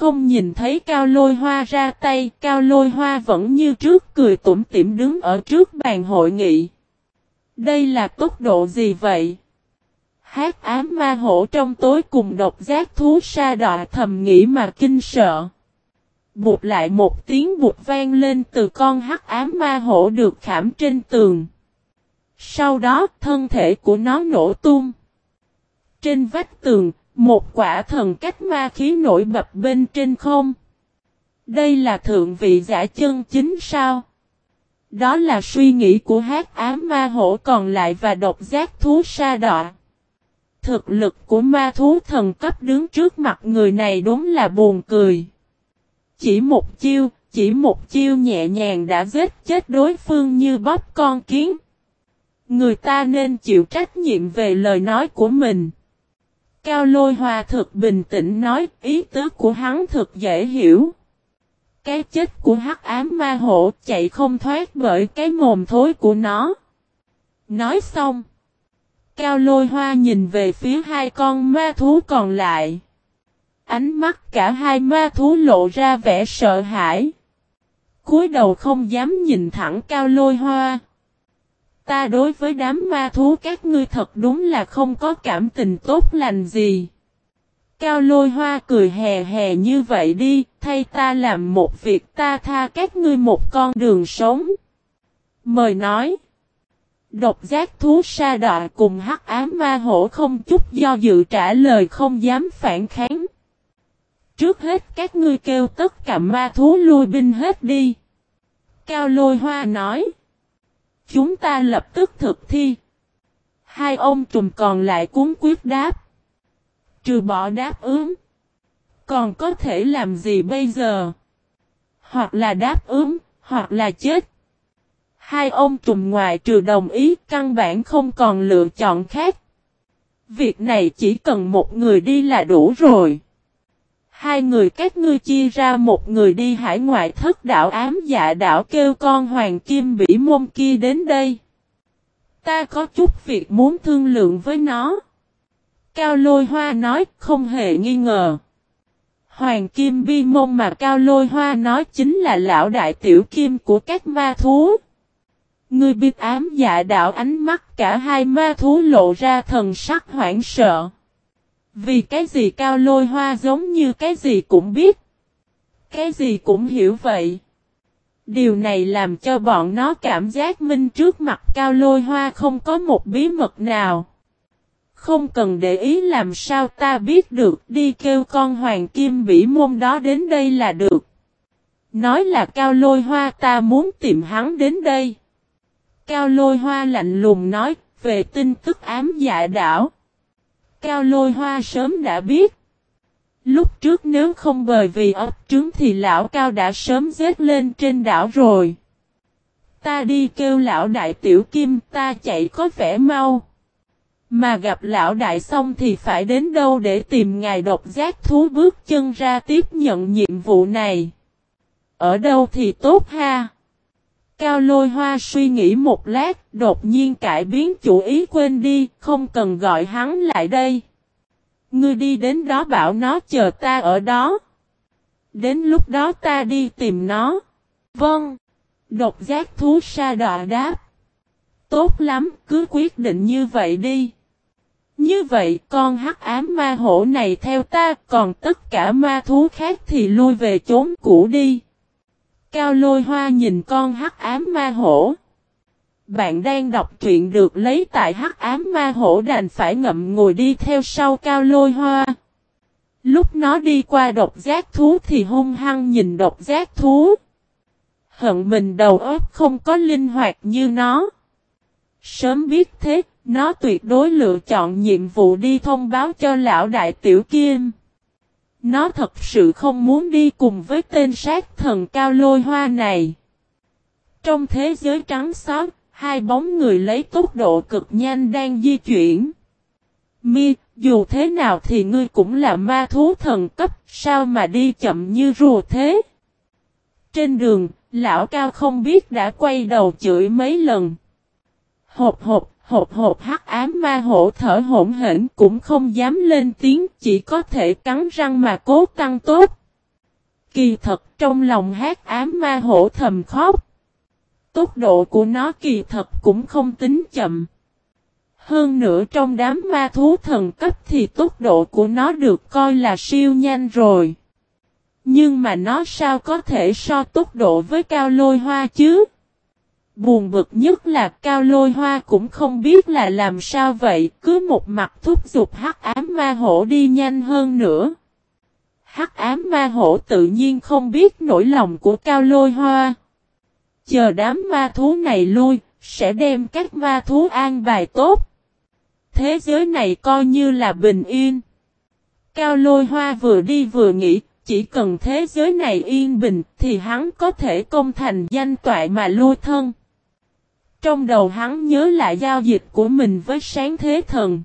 không nhìn thấy cao lôi hoa ra tay, cao lôi hoa vẫn như trước cười tủm tỉm đứng ở trước bàn hội nghị. Đây là tốc độ gì vậy? Hát ám ma hổ trong tối cùng độc giác thú sa đọa thầm nghĩ mà kinh sợ. Bụt lại một tiếng bụt vang lên từ con hắc ám ma hổ được khảm trên tường. Sau đó thân thể của nó nổ tung. Trên vách tường, một quả thần cách ma khí nổi bập bên trên không. Đây là thượng vị giả chân chính sao? Đó là suy nghĩ của hát ám ma hổ còn lại và độc giác thú sa đọa. Thực lực của ma thú thần cấp đứng trước mặt người này đúng là buồn cười. Chỉ một chiêu, chỉ một chiêu nhẹ nhàng đã giết chết đối phương như bóp con kiến. Người ta nên chịu trách nhiệm về lời nói của mình. Cao lôi hòa thực bình tĩnh nói, ý tứ của hắn thực dễ hiểu. Cái chết của hắc ám ma hổ chạy không thoát bởi cái mồm thối của nó. Nói xong. Cao lôi hoa nhìn về phía hai con ma thú còn lại. Ánh mắt cả hai ma thú lộ ra vẻ sợ hãi. cúi đầu không dám nhìn thẳng cao lôi hoa. Ta đối với đám ma thú các ngươi thật đúng là không có cảm tình tốt lành gì. Cao lôi hoa cười hè hè như vậy đi, thay ta làm một việc ta tha các ngươi một con đường sống. Mời nói. Độc giác thú sa đọa cùng hắc ám ma hổ không chút do dự trả lời không dám phản kháng. Trước hết các ngươi kêu tất cả ma thú lui binh hết đi. Cao lôi hoa nói. Chúng ta lập tức thực thi. Hai ông trùm còn lại cuốn quyết đáp. Trừ bỏ đáp ứng. Còn có thể làm gì bây giờ? Hoặc là đáp ứng, hoặc là chết. Hai ông trùm ngoài trừ đồng ý căn bản không còn lựa chọn khác. Việc này chỉ cần một người đi là đủ rồi. Hai người các ngươi chia ra, một người đi hải ngoại thất đảo ám dạ đảo kêu con hoàng kim bỉ môn kia đến đây. Ta có chút việc muốn thương lượng với nó. Cao lôi hoa nói, không hề nghi ngờ. Hoàng kim bi môn mà cao lôi hoa nói chính là lão đại tiểu kim của các ma thú. Ngươi biết ám dạ đạo ánh mắt cả hai ma thú lộ ra thần sắc hoảng sợ. Vì cái gì cao lôi hoa giống như cái gì cũng biết. Cái gì cũng hiểu vậy. Điều này làm cho bọn nó cảm giác minh trước mặt cao lôi hoa không có một bí mật nào. Không cần để ý làm sao ta biết được, đi kêu con hoàng kim bỉ môn đó đến đây là được. Nói là cao lôi hoa ta muốn tìm hắn đến đây. Cao lôi hoa lạnh lùng nói, về tin tức ám dạ đảo. Cao lôi hoa sớm đã biết. Lúc trước nếu không bởi vì ấp trứng thì lão cao đã sớm dết lên trên đảo rồi. Ta đi kêu lão đại tiểu kim, ta chạy có vẻ mau. Mà gặp lão đại xong thì phải đến đâu để tìm ngài độc giác thú bước chân ra tiếp nhận nhiệm vụ này. Ở đâu thì tốt ha. Cao lôi hoa suy nghĩ một lát, đột nhiên cải biến chủ ý quên đi, không cần gọi hắn lại đây. Ngươi đi đến đó bảo nó chờ ta ở đó. Đến lúc đó ta đi tìm nó. Vâng. Độc giác thú sa đọa đáp. Tốt lắm, cứ quyết định như vậy đi. Như vậy con hắc ám ma hổ này theo ta, còn tất cả ma thú khác thì lui về chốn cũ đi. Cao lôi hoa nhìn con hắc ám ma hổ. Bạn đang đọc truyện được lấy tại hắc ám ma hổ đành phải ngậm ngồi đi theo sau cao lôi hoa. Lúc nó đi qua độc giác thú thì hung hăng nhìn độc giác thú. Hận mình đầu óc không có linh hoạt như nó. Sớm biết thế, nó tuyệt đối lựa chọn nhiệm vụ đi thông báo cho lão đại tiểu kim. Nó thật sự không muốn đi cùng với tên sát thần cao lôi hoa này. Trong thế giới trắng xóa, hai bóng người lấy tốc độ cực nhanh đang di chuyển. Mi, dù thế nào thì ngươi cũng là ma thú thần cấp, sao mà đi chậm như rùa thế? Trên đường, lão cao không biết đã quay đầu chửi mấy lần. Hộp hộp, hộp hộp hắc ám ma hổ thở hỗn hển cũng không dám lên tiếng, chỉ có thể cắn răng mà cố tăng tốt. Kỳ thật, trong lòng hát ám ma hổ thầm khóc. Tốc độ của nó kỳ thật cũng không tính chậm. Hơn nữa trong đám ma thú thần cấp thì tốc độ của nó được coi là siêu nhanh rồi. Nhưng mà nó sao có thể so tốc độ với cao lôi hoa chứ? Buồn bực nhất là cao lôi hoa cũng không biết là làm sao vậy, cứ một mặt thúc giục hắc ám ma hổ đi nhanh hơn nữa. Hắc ám ma hổ tự nhiên không biết nỗi lòng của cao lôi hoa. Chờ đám ma thú này lui, sẽ đem các ma thú an bài tốt. Thế giới này coi như là bình yên. Cao lôi hoa vừa đi vừa nghĩ, chỉ cần thế giới này yên bình thì hắn có thể công thành danh toại mà lôi thân. Trong đầu hắn nhớ lại giao dịch của mình với sáng thế thần.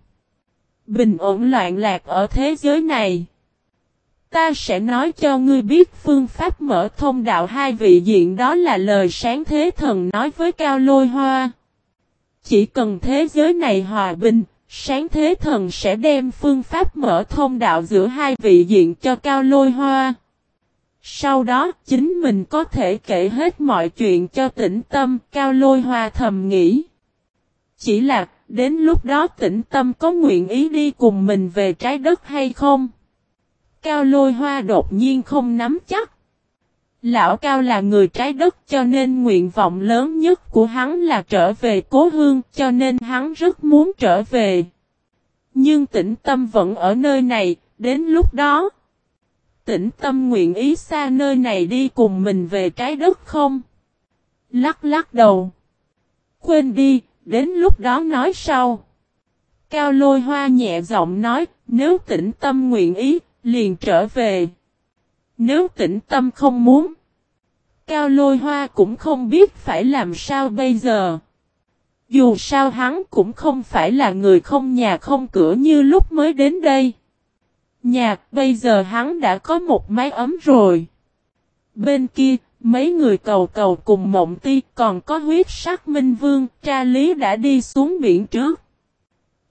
Bình ổn loạn lạc ở thế giới này. Ta sẽ nói cho ngươi biết phương pháp mở thông đạo hai vị diện đó là lời sáng thế thần nói với Cao Lôi Hoa. Chỉ cần thế giới này hòa bình, sáng thế thần sẽ đem phương pháp mở thông đạo giữa hai vị diện cho Cao Lôi Hoa. Sau đó chính mình có thể kể hết mọi chuyện cho tĩnh tâm Cao Lôi Hoa thầm nghĩ. Chỉ là đến lúc đó tĩnh tâm có nguyện ý đi cùng mình về trái đất hay không? Cao lôi hoa đột nhiên không nắm chắc. Lão Cao là người trái đất cho nên nguyện vọng lớn nhất của hắn là trở về cố hương cho nên hắn rất muốn trở về. Nhưng tĩnh tâm vẫn ở nơi này, đến lúc đó. Tĩnh tâm nguyện ý xa nơi này đi cùng mình về trái đất không? Lắc lắc đầu. Quên đi, đến lúc đó nói sau. Cao lôi hoa nhẹ giọng nói, nếu tĩnh tâm nguyện ý, liền trở về. Nếu tĩnh tâm không muốn, Cao lôi hoa cũng không biết phải làm sao bây giờ. Dù sao hắn cũng không phải là người không nhà không cửa như lúc mới đến đây. Nhà, bây giờ hắn đã có một mái ấm rồi. Bên kia, mấy người cầu cầu cùng mộng ti còn có huyết sắc minh vương, tra lý đã đi xuống biển trước.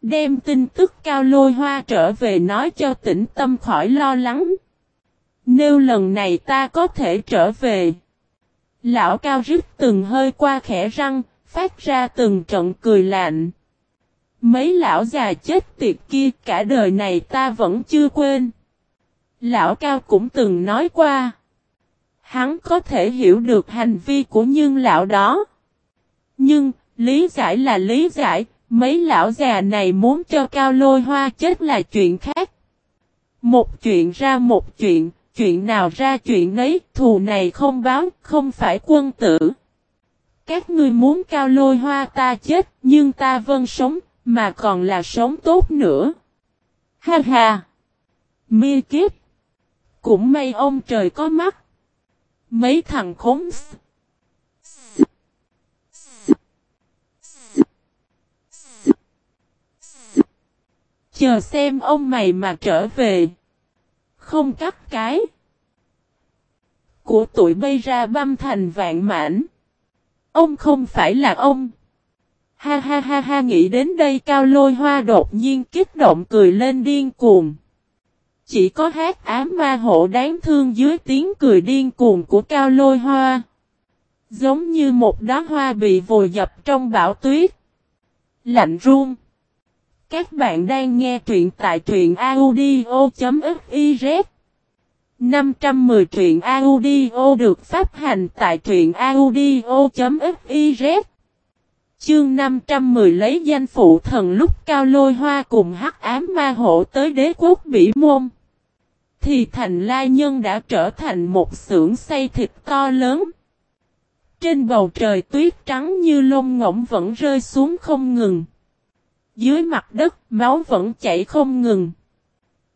Đem tin tức cao lôi hoa trở về nói cho tĩnh tâm khỏi lo lắng. Nếu lần này ta có thể trở về. Lão cao rít từng hơi qua khẽ răng, phát ra từng trận cười lạnh. Mấy lão già chết tiệt kia cả đời này ta vẫn chưa quên. Lão cao cũng từng nói qua. Hắn có thể hiểu được hành vi của nhưng lão đó. Nhưng, lý giải là lý giải, Mấy lão già này muốn cho cao lôi hoa chết là chuyện khác. Một chuyện ra một chuyện, chuyện nào ra chuyện nấy, thù này không báo, không phải quân tử. Các ngươi muốn cao lôi hoa ta chết, nhưng ta vẫn sống, mà còn là sống tốt nữa. Ha ha! Mi kiếp! Cũng may ông trời có mắt. Mấy thằng khốn Chờ xem ông mày mà trở về. Không cắt cái. Của tụi bây ra băm thành vạn mảnh. Ông không phải là ông. Ha ha ha ha, nghĩ đến đây cao lôi hoa đột nhiên kích động cười lên điên cuồng. Chỉ có hát ám ma hộ đáng thương dưới tiếng cười điên cuồng của cao lôi hoa. Giống như một đóa hoa bị vùi dập trong bão tuyết. Lạnh run. Các bạn đang nghe truyện tại truyện audio.fiz 510 truyện audio được phát hành tại truyện audio.fiz Chương 510 lấy danh phụ thần lúc cao lôi hoa cùng hắc ám ma hộ tới đế quốc bỉ môn. Thì thành lai nhân đã trở thành một xưởng xây thịt to lớn. Trên bầu trời tuyết trắng như lông ngỗng vẫn rơi xuống không ngừng. Dưới mặt đất, máu vẫn chảy không ngừng.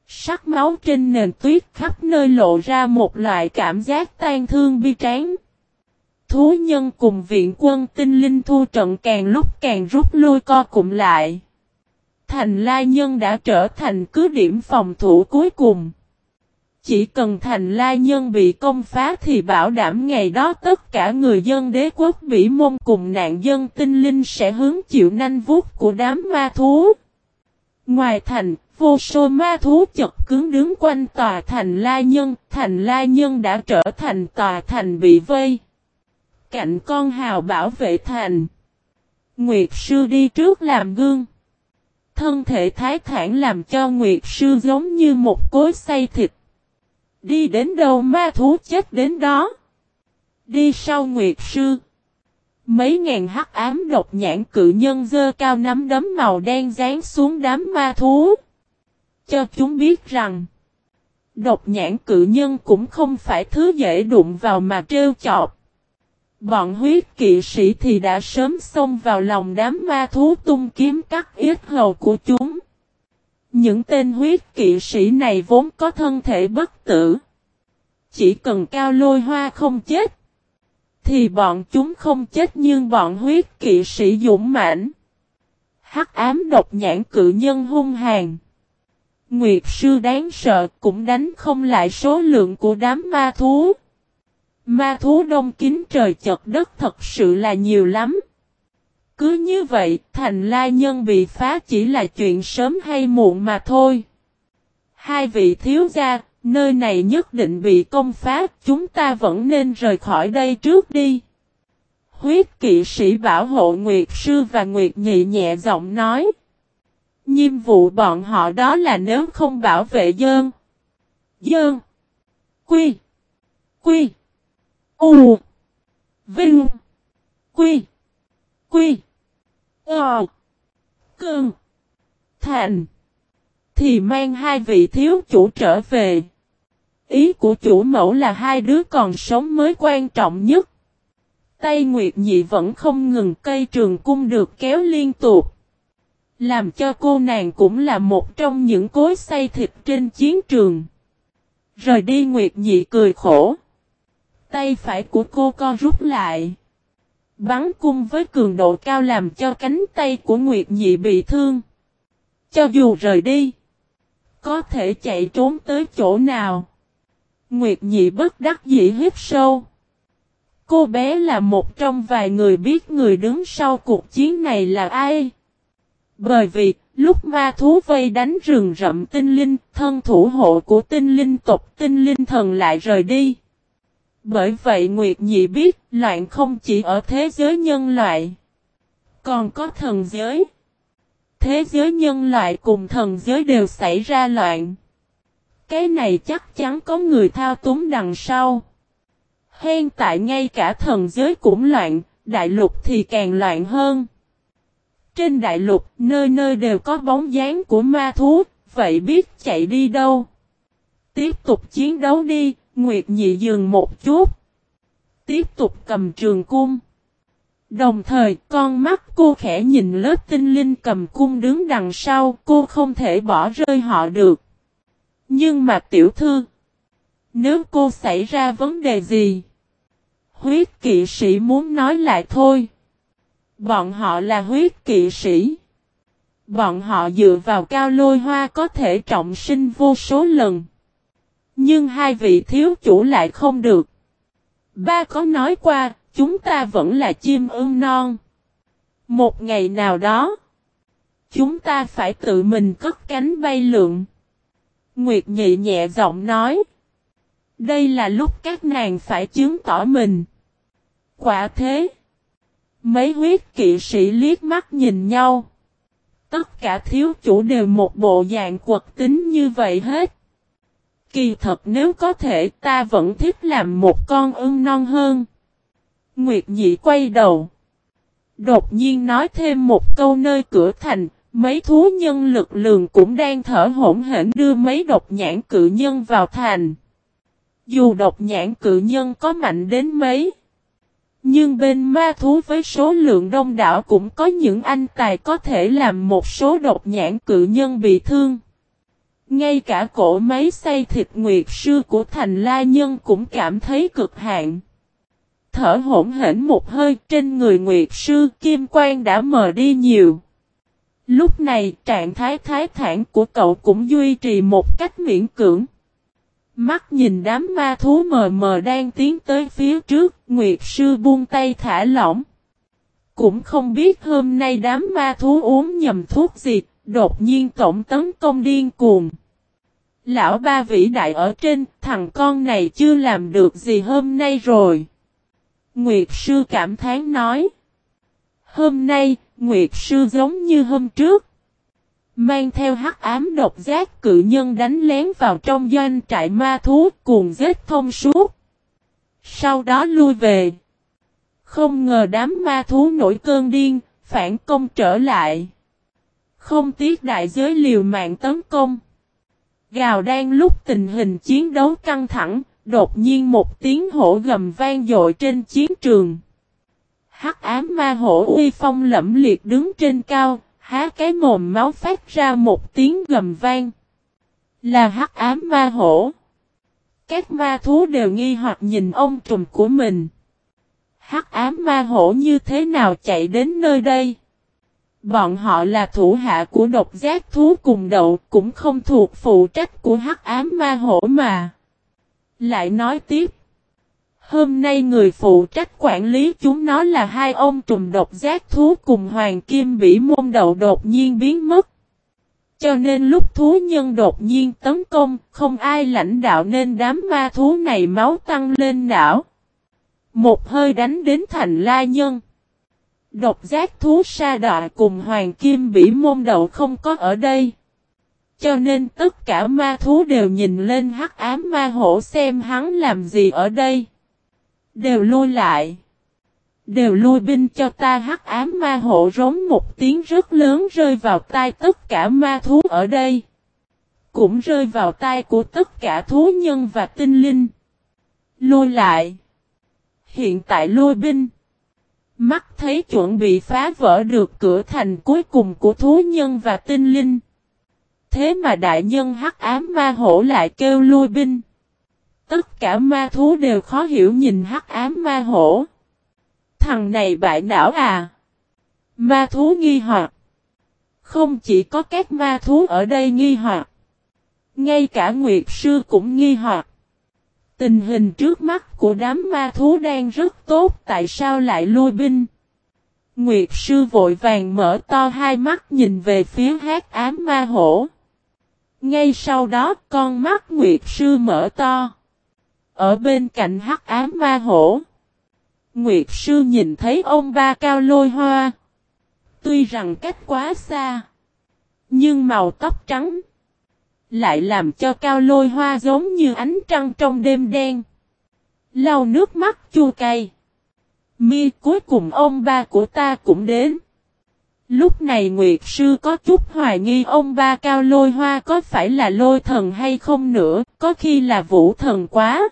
Sắc máu trên nền tuyết khắp nơi lộ ra một loại cảm giác tan thương bi tráng. Thú nhân cùng viện quân tinh linh thu trận càng lúc càng rút lui co cụm lại. Thành lai nhân đã trở thành cứ điểm phòng thủ cuối cùng. Chỉ cần thành lai nhân bị công phá thì bảo đảm ngày đó tất cả người dân đế quốc Bỉ Môn cùng nạn dân tinh linh sẽ hướng chịu nanh vuốt của đám ma thú. Ngoài thành, vô số ma thú chật cứng đứng quanh tòa thành la nhân, thành la nhân đã trở thành tòa thành bị vây. Cạnh con hào bảo vệ thành. Nguyệt sư đi trước làm gương. Thân thể thái thản làm cho Nguyệt sư giống như một cối xay thịt. Đi đến đâu ma thú chết đến đó. Đi sau Nguyệt sư. Mấy ngàn hắc ám độc nhãn cự nhân dơ cao nắm đấm màu đen dán xuống đám ma thú. Cho chúng biết rằng. Độc nhãn cự nhân cũng không phải thứ dễ đụng vào mà trêu chọc. Bọn huyết kỵ sĩ thì đã sớm xông vào lòng đám ma thú tung kiếm cắt yết hầu của chúng. Những tên huyết kỵ sĩ này vốn có thân thể bất tử. Chỉ cần cao lôi hoa không chết. Thì bọn chúng không chết nhưng bọn huyết kỵ sĩ dũng mãnh. Hắc ám độc nhãn cự nhân hung hàn. Nguyệt sư đáng sợ cũng đánh không lại số lượng của đám ma thú. Ma thú đông kín trời chật đất thật sự là nhiều lắm. Cứ như vậy, thành la nhân bị phá chỉ là chuyện sớm hay muộn mà thôi. Hai vị thiếu gia, nơi này nhất định bị công phá, chúng ta vẫn nên rời khỏi đây trước đi. Huyết kỵ sĩ bảo hộ Nguyệt Sư và Nguyệt Nhị nhẹ giọng nói. Nhiệm vụ bọn họ đó là nếu không bảo vệ dơn. Dơn. Quy. Quy. U. Vinh. Quy. Quy. Ờ. Cơn. Thành. Thì mang hai vị thiếu chủ trở về. Ý của chủ mẫu là hai đứa còn sống mới quan trọng nhất. Tay Nguyệt Nhị vẫn không ngừng cây trường cung được kéo liên tục. Làm cho cô nàng cũng là một trong những cối xay thịt trên chiến trường. Rời đi Nguyệt Nhị cười khổ. Tay phải của cô co rút lại. Bắn cung với cường độ cao làm cho cánh tay của Nguyệt Nhị bị thương. Cho dù rời đi, có thể chạy trốn tới chỗ nào. Nguyệt Nhị bất đắc dĩ hít sâu. Cô bé là một trong vài người biết người đứng sau cuộc chiến này là ai. Bởi vì, lúc ma thú vây đánh rừng rậm tinh linh, thân thủ hộ của tinh linh tộc tinh linh thần lại rời đi. Bởi vậy Nguyệt Nhị biết loạn không chỉ ở thế giới nhân loại, còn có thần giới. Thế giới nhân loại cùng thần giới đều xảy ra loạn. Cái này chắc chắn có người thao túng đằng sau. Hiện tại ngay cả thần giới cũng loạn, đại lục thì càng loạn hơn. Trên đại lục, nơi nơi đều có bóng dáng của ma thú, vậy biết chạy đi đâu. Tiếp tục chiến đấu đi, Nguyệt Nhị dừng một chút. Tiếp tục cầm trường cung. Đồng thời, con mắt cô khẽ nhìn lớp tinh linh cầm cung đứng đằng sau, cô không thể bỏ rơi họ được. Nhưng mà tiểu thư, nếu cô xảy ra vấn đề gì? Huyết kỵ sĩ muốn nói lại thôi. Bọn họ là huyết kỵ sĩ. Bọn họ dựa vào cao lôi hoa có thể trọng sinh vô số lần. Nhưng hai vị thiếu chủ lại không được. Ba có nói qua, chúng ta vẫn là chim ưng non. Một ngày nào đó, chúng ta phải tự mình cất cánh bay lượn. Nguyệt nhị nhẹ giọng nói. Đây là lúc các nàng phải chứng tỏ mình. Quả thế. Mấy huyết kỵ sĩ liếc mắt nhìn nhau. Tất cả thiếu chủ đều một bộ dạng quật tính như vậy hết. Kỳ thật nếu có thể ta vẫn thích làm một con ưng non hơn. Nguyệt nhị quay đầu. Đột nhiên nói thêm một câu nơi cửa thành, mấy thú nhân lực lượng cũng đang thở hỗn hển đưa mấy độc nhãn cự nhân vào thành. Dù độc nhãn cự nhân có mạnh đến mấy. Nhưng bên ma thú với số lượng đông đảo cũng có những anh tài có thể làm một số độc nhãn cự nhân bị thương. Ngay cả cổ máy xay thịt nguyệt sư của thành la nhân cũng cảm thấy cực hạn. Thở hỗn hển một hơi trên người nguyệt sư kim quang đã mờ đi nhiều. Lúc này trạng thái thái thản của cậu cũng duy trì một cách miễn cưỡng. Mắt nhìn đám ma thú mờ mờ đang tiến tới phía trước, Nguyệt Sư buông tay thả lỏng. Cũng không biết hôm nay đám ma thú uống nhầm thuốc gì, Đột nhiên tổng tấn công điên cuồng. Lão ba vĩ đại ở trên, thằng con này chưa làm được gì hôm nay rồi. Nguyệt sư cảm thán nói. Hôm nay, Nguyệt sư giống như hôm trước. Mang theo hắc ám độc giác cự nhân đánh lén vào trong doanh trại ma thú cuồng giết thông suốt. Sau đó lui về. Không ngờ đám ma thú nổi cơn điên, phản công trở lại. Không tiếc đại giới liều mạng tấn công. Gào đang lúc tình hình chiến đấu căng thẳng, đột nhiên một tiếng hổ gầm vang dội trên chiến trường. Hắc ám ma hổ uy phong lẫm liệt đứng trên cao, há cái mồm máu phát ra một tiếng gầm vang. Là hắc ám ma hổ. Các ma thú đều nghi hoặc nhìn ông trùm của mình. Hắc ám ma hổ như thế nào chạy đến nơi đây? Bọn họ là thủ hạ của độc giác thú cùng đậu cũng không thuộc phụ trách của hắc ám ma hổ mà. Lại nói tiếp. Hôm nay người phụ trách quản lý chúng nó là hai ông trùm độc giác thú cùng hoàng kim bỉ môn đậu đột nhiên biến mất. Cho nên lúc thú nhân đột nhiên tấn công, không ai lãnh đạo nên đám ma thú này máu tăng lên não. Một hơi đánh đến thành la nhân. Độc giác thú sa đọa cùng hoàng kim bỉ môn đậu không có ở đây. Cho nên tất cả ma thú đều nhìn lên hắc ám ma hổ xem hắn làm gì ở đây. Đều lui lại. Đều lui binh cho ta hắc ám ma hổ rống một tiếng rất lớn rơi vào tai tất cả ma thú ở đây. Cũng rơi vào tai của tất cả thú nhân và tinh linh. Lôi lại. Hiện tại lôi binh. Mắt thấy chuẩn bị phá vỡ được cửa thành cuối cùng của thú nhân và tinh linh. Thế mà đại nhân hắc ám ma hổ lại kêu lui binh. Tất cả ma thú đều khó hiểu nhìn hắc ám ma hổ. Thằng này bại não à? Ma thú nghi hoặc. Không chỉ có các ma thú ở đây nghi hoặc. Ngay cả Nguyệt Sư cũng nghi hoặc. Tình hình trước mắt của đám ma thú đang rất tốt, tại sao lại lui binh? Nguyệt Sư vội vàng mở to hai mắt nhìn về phía hát ám ma hổ. Ngay sau đó, con mắt Nguyệt Sư mở to. Ở bên cạnh hắc ám ma hổ. Nguyệt sư nhìn thấy ông ba cao lôi hoa. Tuy rằng cách quá xa. Nhưng màu tóc trắng. Lại làm cho cao lôi hoa giống như ánh trăng trong đêm đen. Lau nước mắt chua cay. Mi cuối cùng ông ba của ta cũng đến. Lúc này Nguyệt Sư có chút hoài nghi ông ba cao lôi hoa có phải là lôi thần hay không nữa, có khi là vũ thần quá.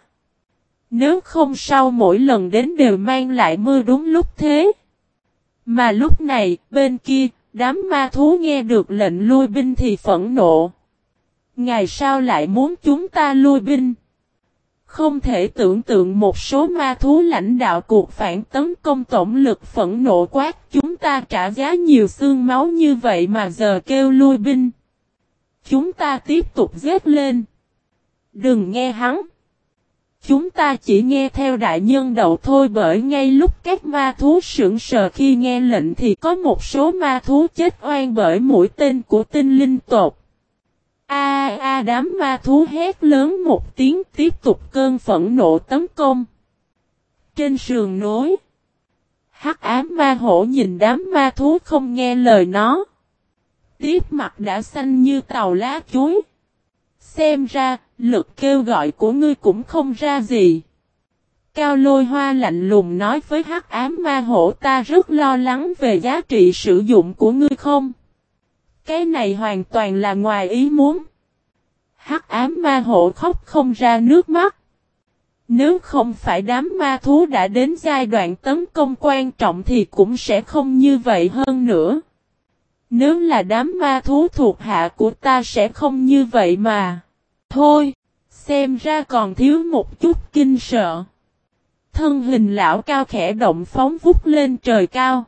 Nếu không sau mỗi lần đến đều mang lại mưa đúng lúc thế. Mà lúc này, bên kia, đám ma thú nghe được lệnh lui binh thì phẫn nộ. Ngày sau lại muốn chúng ta lui binh? Không thể tưởng tượng một số ma thú lãnh đạo cuộc phản tấn công tổng lực phẫn nộ quát chúng ta trả giá nhiều xương máu như vậy mà giờ kêu lui binh. Chúng ta tiếp tục giết lên. Đừng nghe hắn. Chúng ta chỉ nghe theo đại nhân đậu thôi bởi ngay lúc các ma thú sững sờ khi nghe lệnh thì có một số ma thú chết oan bởi mũi tên của tinh linh tột. A a đám ma thú hét lớn một tiếng tiếp tục cơn phẫn nộ tấn công. Trên sườn núi. Hắc ám ma hổ nhìn đám ma thú không nghe lời nó. Tiếp mặt đã xanh như tàu lá chuối. Xem ra, lực kêu gọi của ngươi cũng không ra gì. Cao lôi hoa lạnh lùng nói với hắc ám ma hổ ta rất lo lắng về giá trị sử dụng của ngươi không? Cái này hoàn toàn là ngoài ý muốn. Hắc ám ma hộ khóc không ra nước mắt. Nếu không phải đám ma thú đã đến giai đoạn tấn công quan trọng thì cũng sẽ không như vậy hơn nữa. Nếu là đám ma thú thuộc hạ của ta sẽ không như vậy mà. Thôi, xem ra còn thiếu một chút kinh sợ. Thân hình lão cao khẽ động phóng vút lên trời cao.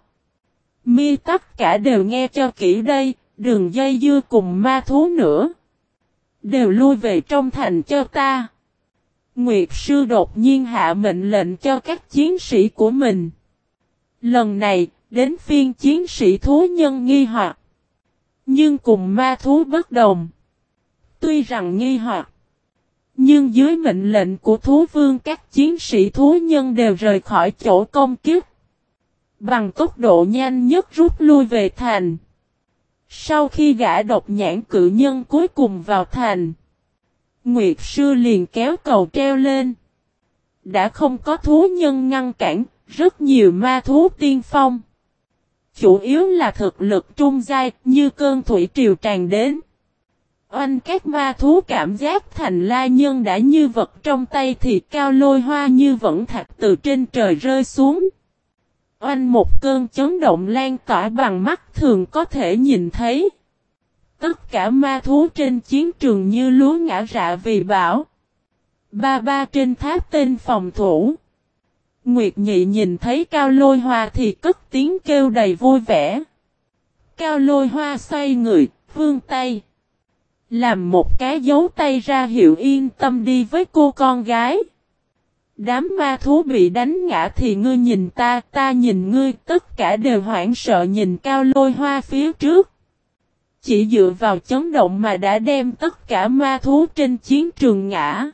Mi tất cả đều nghe cho kỹ đây, đừng dây dưa cùng ma thú nữa. Đều lui về trong thành cho ta. Nguyệt sư đột nhiên hạ mệnh lệnh cho các chiến sĩ của mình. Lần này, đến phiên chiến sĩ thú nhân nghi hoặc. Nhưng cùng ma thú bất đồng. Tuy rằng nghi hoặc. Nhưng dưới mệnh lệnh của thú vương các chiến sĩ thú nhân đều rời khỏi chỗ công kiếp. Bằng tốc độ nhanh nhất rút lui về thành. Sau khi gã độc nhãn cự nhân cuối cùng vào thành. Nguyệt sư liền kéo cầu treo lên. Đã không có thú nhân ngăn cản, rất nhiều ma thú tiên phong. Chủ yếu là thực lực trung giai như cơn thủy triều tràn đến. Oanh các ma thú cảm giác thành la nhân đã như vật trong tay thì cao lôi hoa như vẫn thạch từ trên trời rơi xuống. Oanh một cơn chấn động lan tỏa bằng mắt thường có thể nhìn thấy. Tất cả ma thú trên chiến trường như lúa ngã rạ vì bão. Ba ba trên tháp tên phòng thủ. Nguyệt nhị nhìn thấy cao lôi hoa thì cất tiếng kêu đầy vui vẻ. Cao lôi hoa xoay người, vương tay. Làm một cái dấu tay ra hiệu yên tâm đi với cô con gái. Đám ma thú bị đánh ngã thì ngươi nhìn ta, ta nhìn ngươi, tất cả đều hoảng sợ nhìn cao lôi hoa phía trước. Chỉ dựa vào chấn động mà đã đem tất cả ma thú trên chiến trường ngã.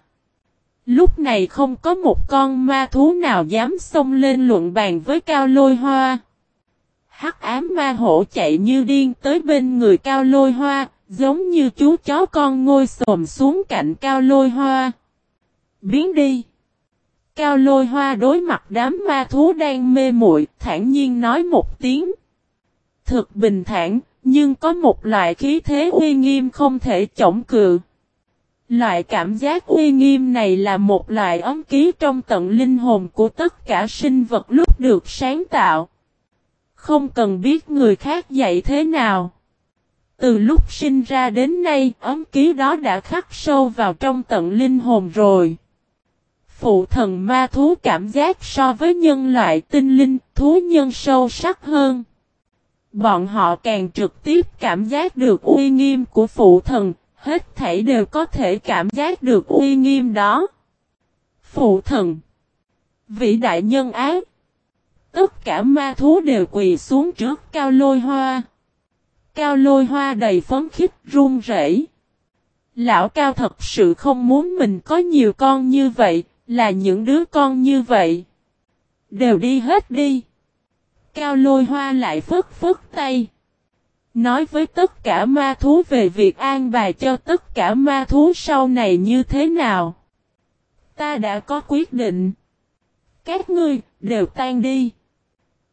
Lúc này không có một con ma thú nào dám xông lên luận bàn với cao lôi hoa. Hắc ám ma hổ chạy như điên tới bên người cao lôi hoa, giống như chú chó con ngôi xồm xuống cạnh cao lôi hoa. Biến đi. Cao lôi hoa đối mặt đám ma thú đang mê muội thản nhiên nói một tiếng. Thực bình thản, nhưng có một loại khí thế uy nghiêm không thể chổng cự. Loại cảm giác uy nghiêm này là một loại ấm ký trong tận linh hồn của tất cả sinh vật lúc được sáng tạo. Không cần biết người khác dạy thế nào. Từ lúc sinh ra đến nay, ấm ký đó đã khắc sâu vào trong tận linh hồn rồi. Phụ thần ma thú cảm giác so với nhân loại tinh linh, thú nhân sâu sắc hơn. Bọn họ càng trực tiếp cảm giác được uy nghiêm của phụ thần, hết thảy đều có thể cảm giác được uy nghiêm đó. Phụ thần Vĩ đại nhân ác Tất cả ma thú đều quỳ xuống trước cao lôi hoa. Cao lôi hoa đầy phấn khích run rẩy. Lão cao thật sự không muốn mình có nhiều con như vậy, là những đứa con như vậy. Đều đi hết đi. Cao lôi hoa lại phất phất tay. Nói với tất cả ma thú về việc an bài cho tất cả ma thú sau này như thế nào. Ta đã có quyết định. Các ngươi đều tan đi.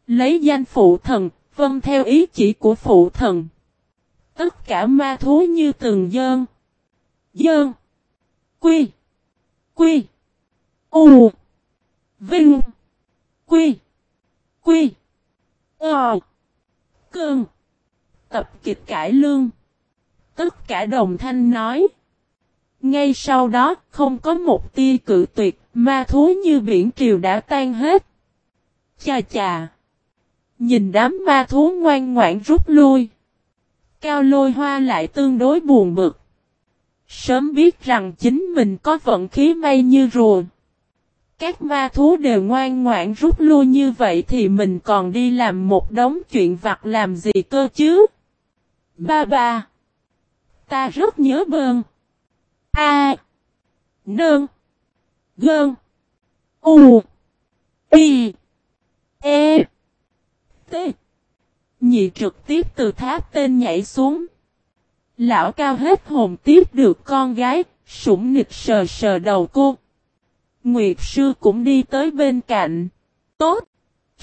Lấy danh phụ thần, vâng theo ý chỉ của phụ thần. Tất cả ma thú như từng dơn. Dơn. Quy. Quy. U. Vinh. Quy. Quy. Ờ. Cơn. Tập kịch cải lương. Tất cả đồng thanh nói. Ngay sau đó, không có một tia cự tuyệt, ma thú như biển triều đã tan hết. Chà chà. Nhìn đám ma thú ngoan ngoãn rút lui. Cao lôi hoa lại tương đối buồn bực. Sớm biết rằng chính mình có vận khí may như rùa. Các ma thú đều ngoan ngoãn rút lui như vậy thì mình còn đi làm một đống chuyện vặt làm gì cơ chứ? Ba ba. Ta rất nhớ bơn. A. Nương. Gơn. U. Y. E. T. Nhị trực tiếp từ tháp tên nhảy xuống. Lão cao hết hồn tiếp được con gái, sủng nịch sờ sờ đầu cô. Nguyệt sư cũng đi tới bên cạnh. Tốt!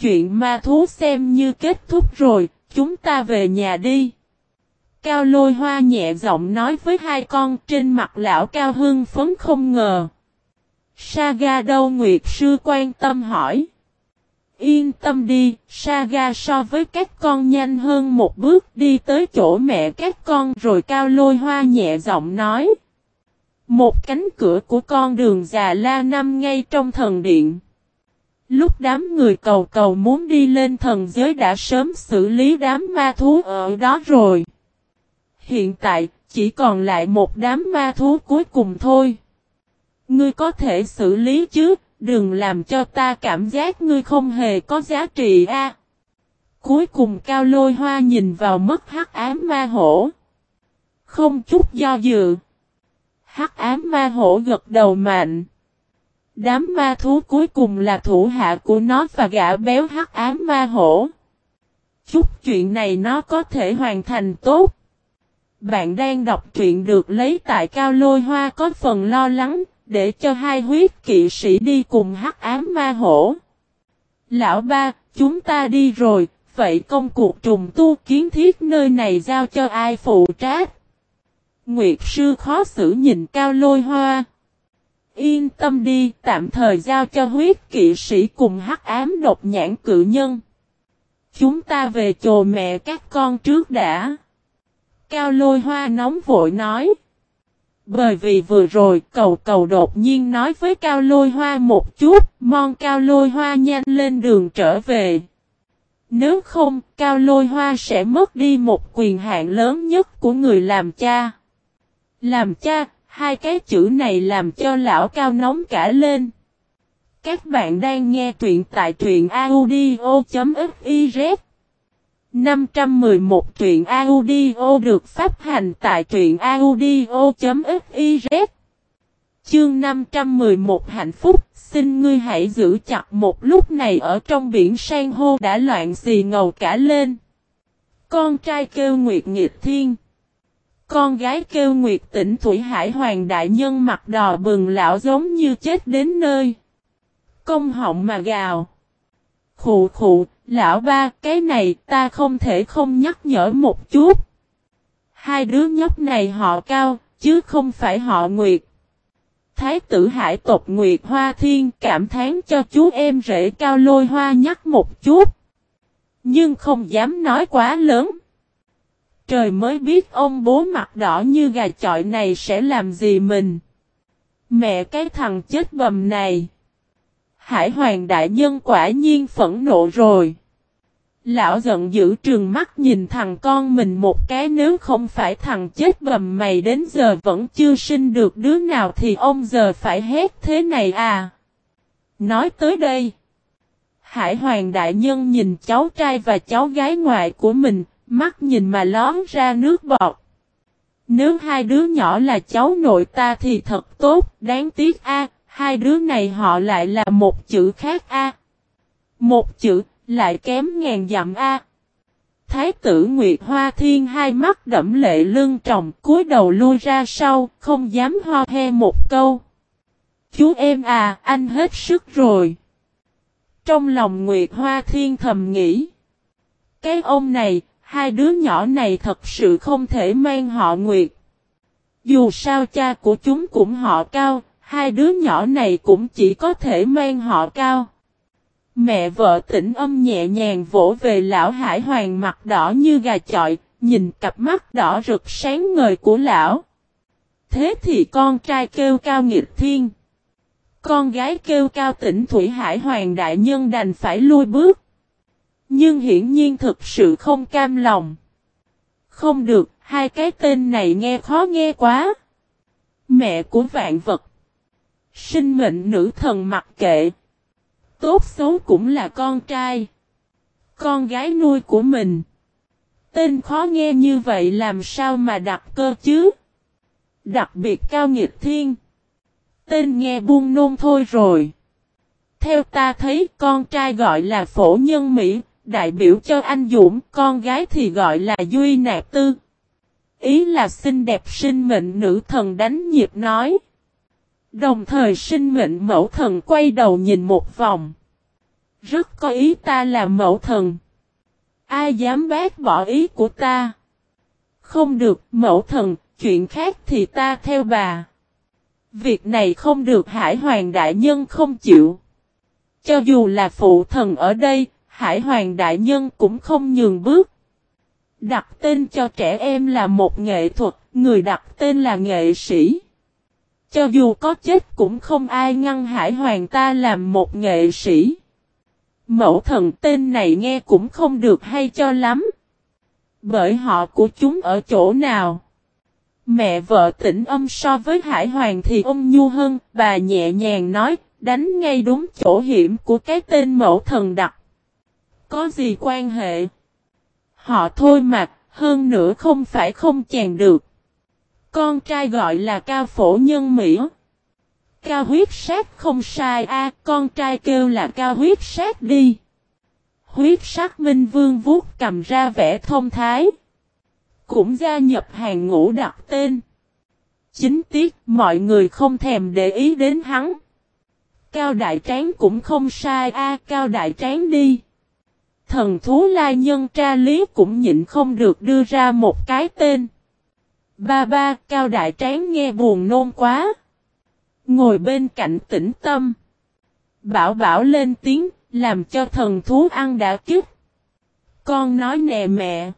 Chuyện ma thú xem như kết thúc rồi, chúng ta về nhà đi. Cao lôi hoa nhẹ giọng nói với hai con trên mặt lão cao hưng phấn không ngờ. Saga đâu Nguyệt sư quan tâm hỏi. Yên tâm đi, Saga so với các con nhanh hơn một bước đi tới chỗ mẹ các con rồi cao lôi hoa nhẹ giọng nói. Một cánh cửa của con đường già la năm ngay trong thần điện. Lúc đám người cầu cầu muốn đi lên thần giới đã sớm xử lý đám ma thú ở đó rồi. Hiện tại, chỉ còn lại một đám ma thú cuối cùng thôi. Ngươi có thể xử lý chứ, đừng làm cho ta cảm giác ngươi không hề có giá trị a. Cuối cùng cao lôi hoa nhìn vào mất hắc ám ma hổ. Không chút do dự. Hắc ám ma hổ gật đầu mạnh. Đám ma thú cuối cùng là thủ hạ của nó và gã béo hắc ám ma hổ. Chút chuyện này nó có thể hoàn thành tốt. Bạn đang đọc truyện được lấy tại Cao Lôi Hoa có phần lo lắng, để cho hai huyết kỵ sĩ đi cùng hắc ám ma hổ. Lão ba, chúng ta đi rồi, vậy công cuộc trùng tu kiến thiết nơi này giao cho ai phụ trách? Nguyệt sư khó xử nhìn Cao Lôi Hoa. Yên tâm đi, tạm thời giao cho huyết kỵ sĩ cùng hắc ám độc nhãn cự nhân. Chúng ta về chồ mẹ các con trước đã. Cao lôi hoa nóng vội nói. Bởi vì vừa rồi cầu cầu đột nhiên nói với cao lôi hoa một chút, mong cao lôi hoa nhanh lên đường trở về. Nếu không, cao lôi hoa sẽ mất đi một quyền hạn lớn nhất của người làm cha. Làm cha, hai cái chữ này làm cho lão cao nóng cả lên. Các bạn đang nghe truyện tại truyện audio.fiz 511 truyện audio được phát hành tại truyện audio.fiz Chương 511 hạnh phúc, xin ngươi hãy giữ chặt một lúc này ở trong biển san hô đã loạn xì ngầu cả lên. Con trai kêu Nguyệt Nghịch Thiên. Con gái kêu Nguyệt tỉnh Thủy Hải Hoàng Đại Nhân mặt đỏ bừng lão giống như chết đến nơi. Công họng mà gào. Khụ khụ, lão ba, cái này ta không thể không nhắc nhở một chút. Hai đứa nhóc này họ cao, chứ không phải họ Nguyệt. Thái tử hải tộc Nguyệt Hoa Thiên cảm thán cho chú em rể cao lôi hoa nhắc một chút. Nhưng không dám nói quá lớn. Trời mới biết ông bố mặt đỏ như gà chọi này sẽ làm gì mình. Mẹ cái thằng chết bầm này. Hải hoàng đại nhân quả nhiên phẫn nộ rồi. Lão giận dữ trường mắt nhìn thằng con mình một cái nếu không phải thằng chết bầm mày đến giờ vẫn chưa sinh được đứa nào thì ông giờ phải hét thế này à. Nói tới đây. Hải hoàng đại nhân nhìn cháu trai và cháu gái ngoại của mình, mắt nhìn mà lón ra nước bọt. Nếu hai đứa nhỏ là cháu nội ta thì thật tốt, đáng tiếc a hai đứa này họ lại là một chữ khác a Một chữ, lại kém ngàn dặm a Thái tử Nguyệt Hoa Thiên hai mắt đẫm lệ lưng tròng cúi đầu lui ra sau, không dám ho he một câu. Chú em à, anh hết sức rồi. Trong lòng Nguyệt Hoa Thiên thầm nghĩ. Cái ông này, hai đứa nhỏ này thật sự không thể mang họ Nguyệt. Dù sao cha của chúng cũng họ cao, hai đứa nhỏ này cũng chỉ có thể mang họ cao. Mẹ vợ tỉnh âm nhẹ nhàng vỗ về lão hải hoàng mặt đỏ như gà chọi, nhìn cặp mắt đỏ rực sáng ngời của lão. Thế thì con trai kêu cao nghịch thiên. Con gái kêu cao tỉnh Thủy Hải Hoàng Đại Nhân đành phải lui bước. Nhưng hiển nhiên thực sự không cam lòng. Không được, hai cái tên này nghe khó nghe quá. Mẹ của vạn vật. Sinh mệnh nữ thần mặc kệ. Tốt xấu cũng là con trai. Con gái nuôi của mình. Tên khó nghe như vậy làm sao mà đặt cơ chứ? Đặc biệt cao nghiệt thiên. Tên nghe buông nôn thôi rồi. Theo ta thấy con trai gọi là phổ nhân Mỹ, đại biểu cho anh Dũng, con gái thì gọi là Duy Nạp Tư. Ý là xinh đẹp sinh mệnh nữ thần đánh nhịp nói. Đồng thời sinh mệnh mẫu thần quay đầu nhìn một vòng. Rất có ý ta là mẫu thần. Ai dám bác bỏ ý của ta? Không được, mẫu thần, chuyện khác thì ta theo bà. Việc này không được Hải Hoàng Đại Nhân không chịu. Cho dù là phụ thần ở đây, Hải Hoàng Đại Nhân cũng không nhường bước. Đặt tên cho trẻ em là một nghệ thuật, người đặt tên là nghệ sĩ. Cho dù có chết cũng không ai ngăn Hải Hoàng ta làm một nghệ sĩ. Mẫu thần tên này nghe cũng không được hay cho lắm. Bởi họ của chúng ở chỗ nào? Mẹ vợ tỉnh âm so với Hải Hoàng thì ông nhu hơn, bà nhẹ nhàng nói, đánh ngay đúng chỗ hiểm của cái tên mẫu thần đặt. Có gì quan hệ? Họ thôi mà, hơn nữa không phải không chàng được. Con trai gọi là cao phổ nhân Mỹ. Cao huyết sát không sai a con trai kêu là cao huyết sát đi. Huyết sát minh vương vuốt cầm ra vẻ thông thái. Cũng gia nhập hàng ngũ đặt tên. Chính tiếc mọi người không thèm để ý đến hắn. Cao đại tráng cũng không sai a cao đại tráng đi. Thần thú lai nhân tra lý cũng nhịn không được đưa ra một cái tên. Ba ba cao đại tráng nghe buồn nôn quá. Ngồi bên cạnh tĩnh tâm. Bảo bảo lên tiếng, làm cho thần thú ăn đã kiếp. Con nói nè mẹ.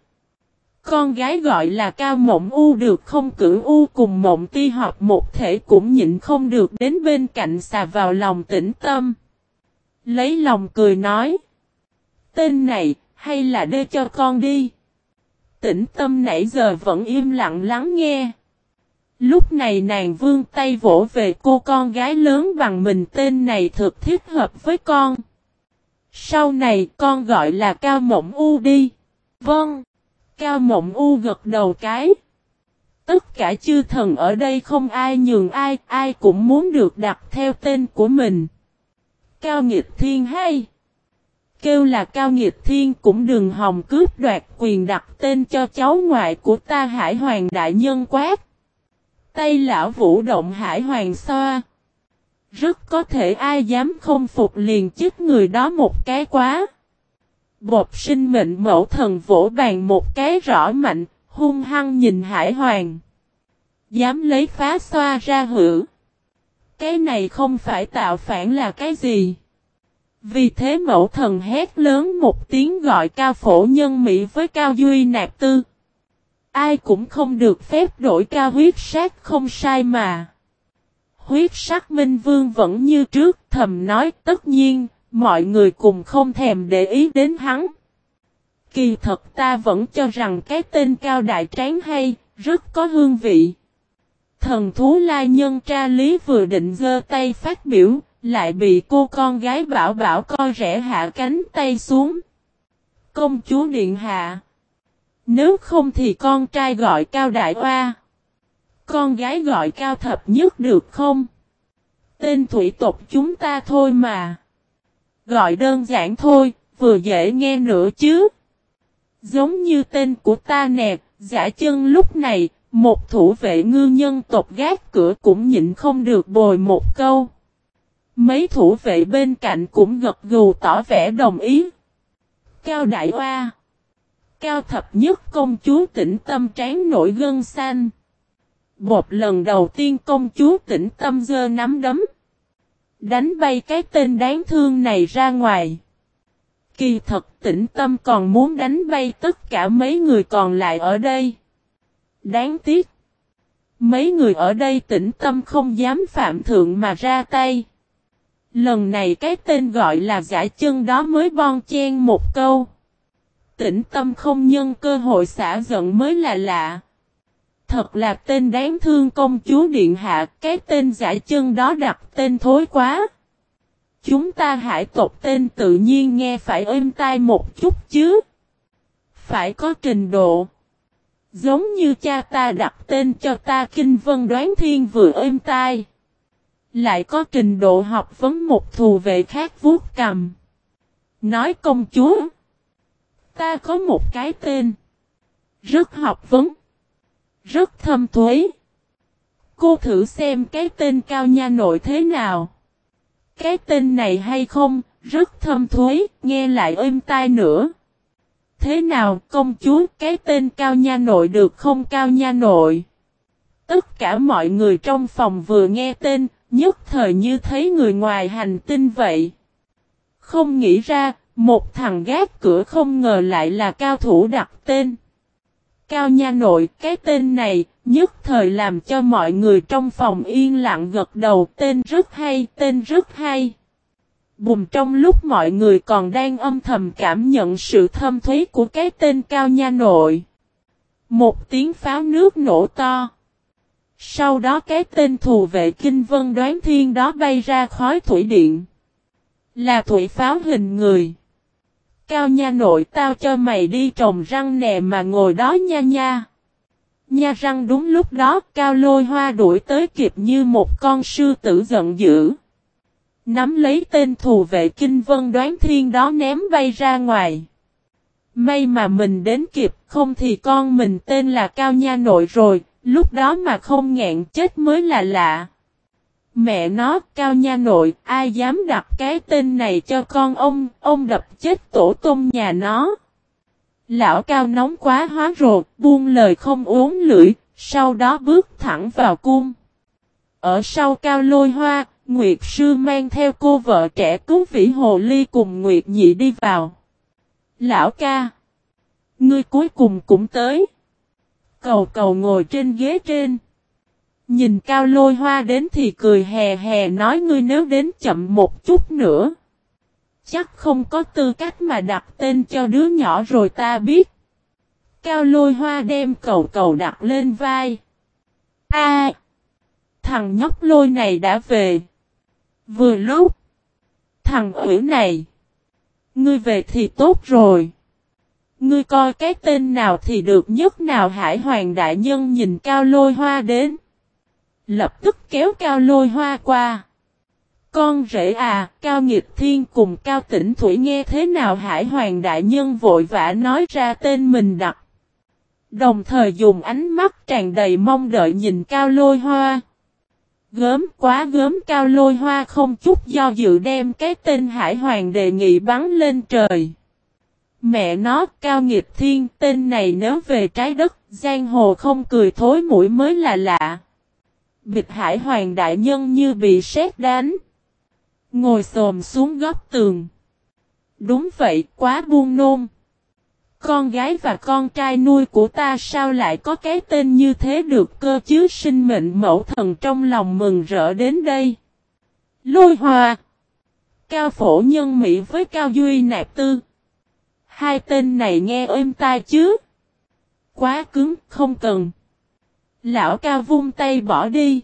Con gái gọi là cao mộng u được không cử u cùng mộng ti họp một thể cũng nhịn không được đến bên cạnh xà vào lòng tĩnh tâm. Lấy lòng cười nói. Tên này, hay là đưa cho con đi. Tĩnh tâm nãy giờ vẫn im lặng lắng nghe. Lúc này nàng vương tay vỗ về cô con gái lớn bằng mình tên này thực thiết hợp với con. Sau này con gọi là Cao Mộng U đi. Vâng. Cao Mộng U gật đầu cái. Tất cả chư thần ở đây không ai nhường ai, ai cũng muốn được đặt theo tên của mình. Cao Nghịch Thiên hay. Kêu là Cao Nghịch Thiên cũng đừng hòng cướp đoạt quyền đặt tên cho cháu ngoại của ta Hải Hoàng Đại Nhân quát. Tay lão vũ động Hải Hoàng xoa. Rất có thể ai dám không phục liền chích người đó một cái quá. Bột sinh mệnh mẫu thần vỗ bàn một cái rõ mạnh, hung hăng nhìn hải hoàng. Dám lấy phá xoa ra hữu. Cái này không phải tạo phản là cái gì. Vì thế mẫu thần hét lớn một tiếng gọi cao phổ nhân Mỹ với cao duy nạp tư. Ai cũng không được phép đổi cao huyết sát không sai mà. Huyết sắc minh vương vẫn như trước thầm nói tất nhiên, mọi người cùng không thèm để ý đến hắn. Kỳ thật ta vẫn cho rằng cái tên cao đại tráng hay, rất có hương vị. Thần thú lai nhân tra lý vừa định giơ tay phát biểu, lại bị cô con gái bảo bảo coi rẻ hạ cánh tay xuống. Công chúa điện hạ. Nếu không thì con trai gọi cao đại hoa. Con gái gọi cao thập nhất được không? Tên thủy tộc chúng ta thôi mà. Gọi đơn giản thôi, vừa dễ nghe nữa chứ. Giống như tên của ta nè, giả chân lúc này, một thủ vệ ngư nhân tộc gác cửa cũng nhịn không được bồi một câu. Mấy thủ vệ bên cạnh cũng gật gù tỏ vẻ đồng ý. Cao Đại Hoa Cao thập nhất công chúa tỉnh tâm tráng nổi gân xanh. Một lần đầu tiên công chúa tỉnh tâm dơ nắm đấm. Đánh bay cái tên đáng thương này ra ngoài. Kỳ thật tĩnh tâm còn muốn đánh bay tất cả mấy người còn lại ở đây. Đáng tiếc. Mấy người ở đây tĩnh tâm không dám phạm thượng mà ra tay. Lần này cái tên gọi là giả chân đó mới bon chen một câu. Tĩnh tâm không nhân cơ hội xả giận mới là lạ. Thật là tên đáng thương công chúa Điện Hạ, cái tên giả chân đó đặt tên thối quá. Chúng ta hải tộc tên tự nhiên nghe phải êm tai một chút chứ. Phải có trình độ. Giống như cha ta đặt tên cho ta kinh vân đoán thiên vừa êm tai. Lại có trình độ học vấn một thù vệ khác vuốt cầm. Nói công chúa. Ta có một cái tên. Rất học vấn. Rất thâm thuế. Cô thử xem cái tên cao nha nội thế nào. Cái tên này hay không, rất thâm thuế, nghe lại êm tai nữa. Thế nào công chúa cái tên cao nha nội được không cao nha nội? Tất cả mọi người trong phòng vừa nghe tên, nhất thời như thấy người ngoài hành tinh vậy. Không nghĩ ra, một thằng gác cửa không ngờ lại là cao thủ đặt tên. Cao nha nội, cái tên này, nhất thời làm cho mọi người trong phòng yên lặng gật đầu tên rất hay, tên rất hay. Bùm trong lúc mọi người còn đang âm thầm cảm nhận sự thâm thúy của cái tên cao nha nội. Một tiếng pháo nước nổ to. Sau đó cái tên thù vệ kinh vân đoán thiên đó bay ra khói thủy điện. Là thủy pháo hình người. Cao nha nội tao cho mày đi trồng răng nè mà ngồi đó nha nha. Nha răng đúng lúc đó cao lôi hoa đuổi tới kịp như một con sư tử giận dữ. Nắm lấy tên thù vệ kinh vân đoán thiên đó ném bay ra ngoài. May mà mình đến kịp không thì con mình tên là Cao Nha Nội rồi, lúc đó mà không ngẹn chết mới là lạ. Mẹ nó, Cao Nha Nội, ai dám đặt cái tên này cho con ông, ông đập chết tổ tôm nhà nó. Lão Cao nóng quá hóa rột, buông lời không uống lưỡi, sau đó bước thẳng vào cung. Ở sau Cao Lôi Hoa, Nguyệt Sư mang theo cô vợ trẻ cứu vĩ hồ ly cùng Nguyệt Nhị đi vào. Lão ca. Ngươi cuối cùng cũng tới. Cầu cầu ngồi trên ghế trên. Nhìn cao lôi hoa đến thì cười hè hè nói ngươi nếu đến chậm một chút nữa. Chắc không có tư cách mà đặt tên cho đứa nhỏ rồi ta biết. Cao lôi hoa đem cầu cầu đặt lên vai. A, Thằng nhóc lôi này đã về. Vừa lúc. Thằng ủy này. Ngươi về thì tốt rồi. Ngươi coi cái tên nào thì được nhất nào hải hoàng đại nhân nhìn cao lôi hoa đến. Lập tức kéo cao lôi hoa qua. Con rể à, cao nghiệp thiên cùng cao tỉnh thủy nghe thế nào hải hoàng đại nhân vội vã nói ra tên mình đặt. Đồng thời dùng ánh mắt tràn đầy mong đợi nhìn cao lôi hoa. Gớm quá gớm cao lôi hoa không chút do dự đem cái tên hải hoàng đề nghị bắn lên trời. Mẹ nó cao nghiệp thiên tên này nếu về trái đất, giang hồ không cười thối mũi mới là lạ. Bịch hải hoàng đại nhân như bị sét đánh. Ngồi xồm xuống góc tường. Đúng vậy, quá buông nôn. Con gái và con trai nuôi của ta sao lại có cái tên như thế được cơ chứ sinh mệnh mẫu thần trong lòng mừng rỡ đến đây. Lôi hòa. Cao phổ nhân Mỹ với Cao Duy Nạp Tư. Hai tên này nghe êm tai chứ. Quá cứng, không cần. Lão ca vung tay bỏ đi.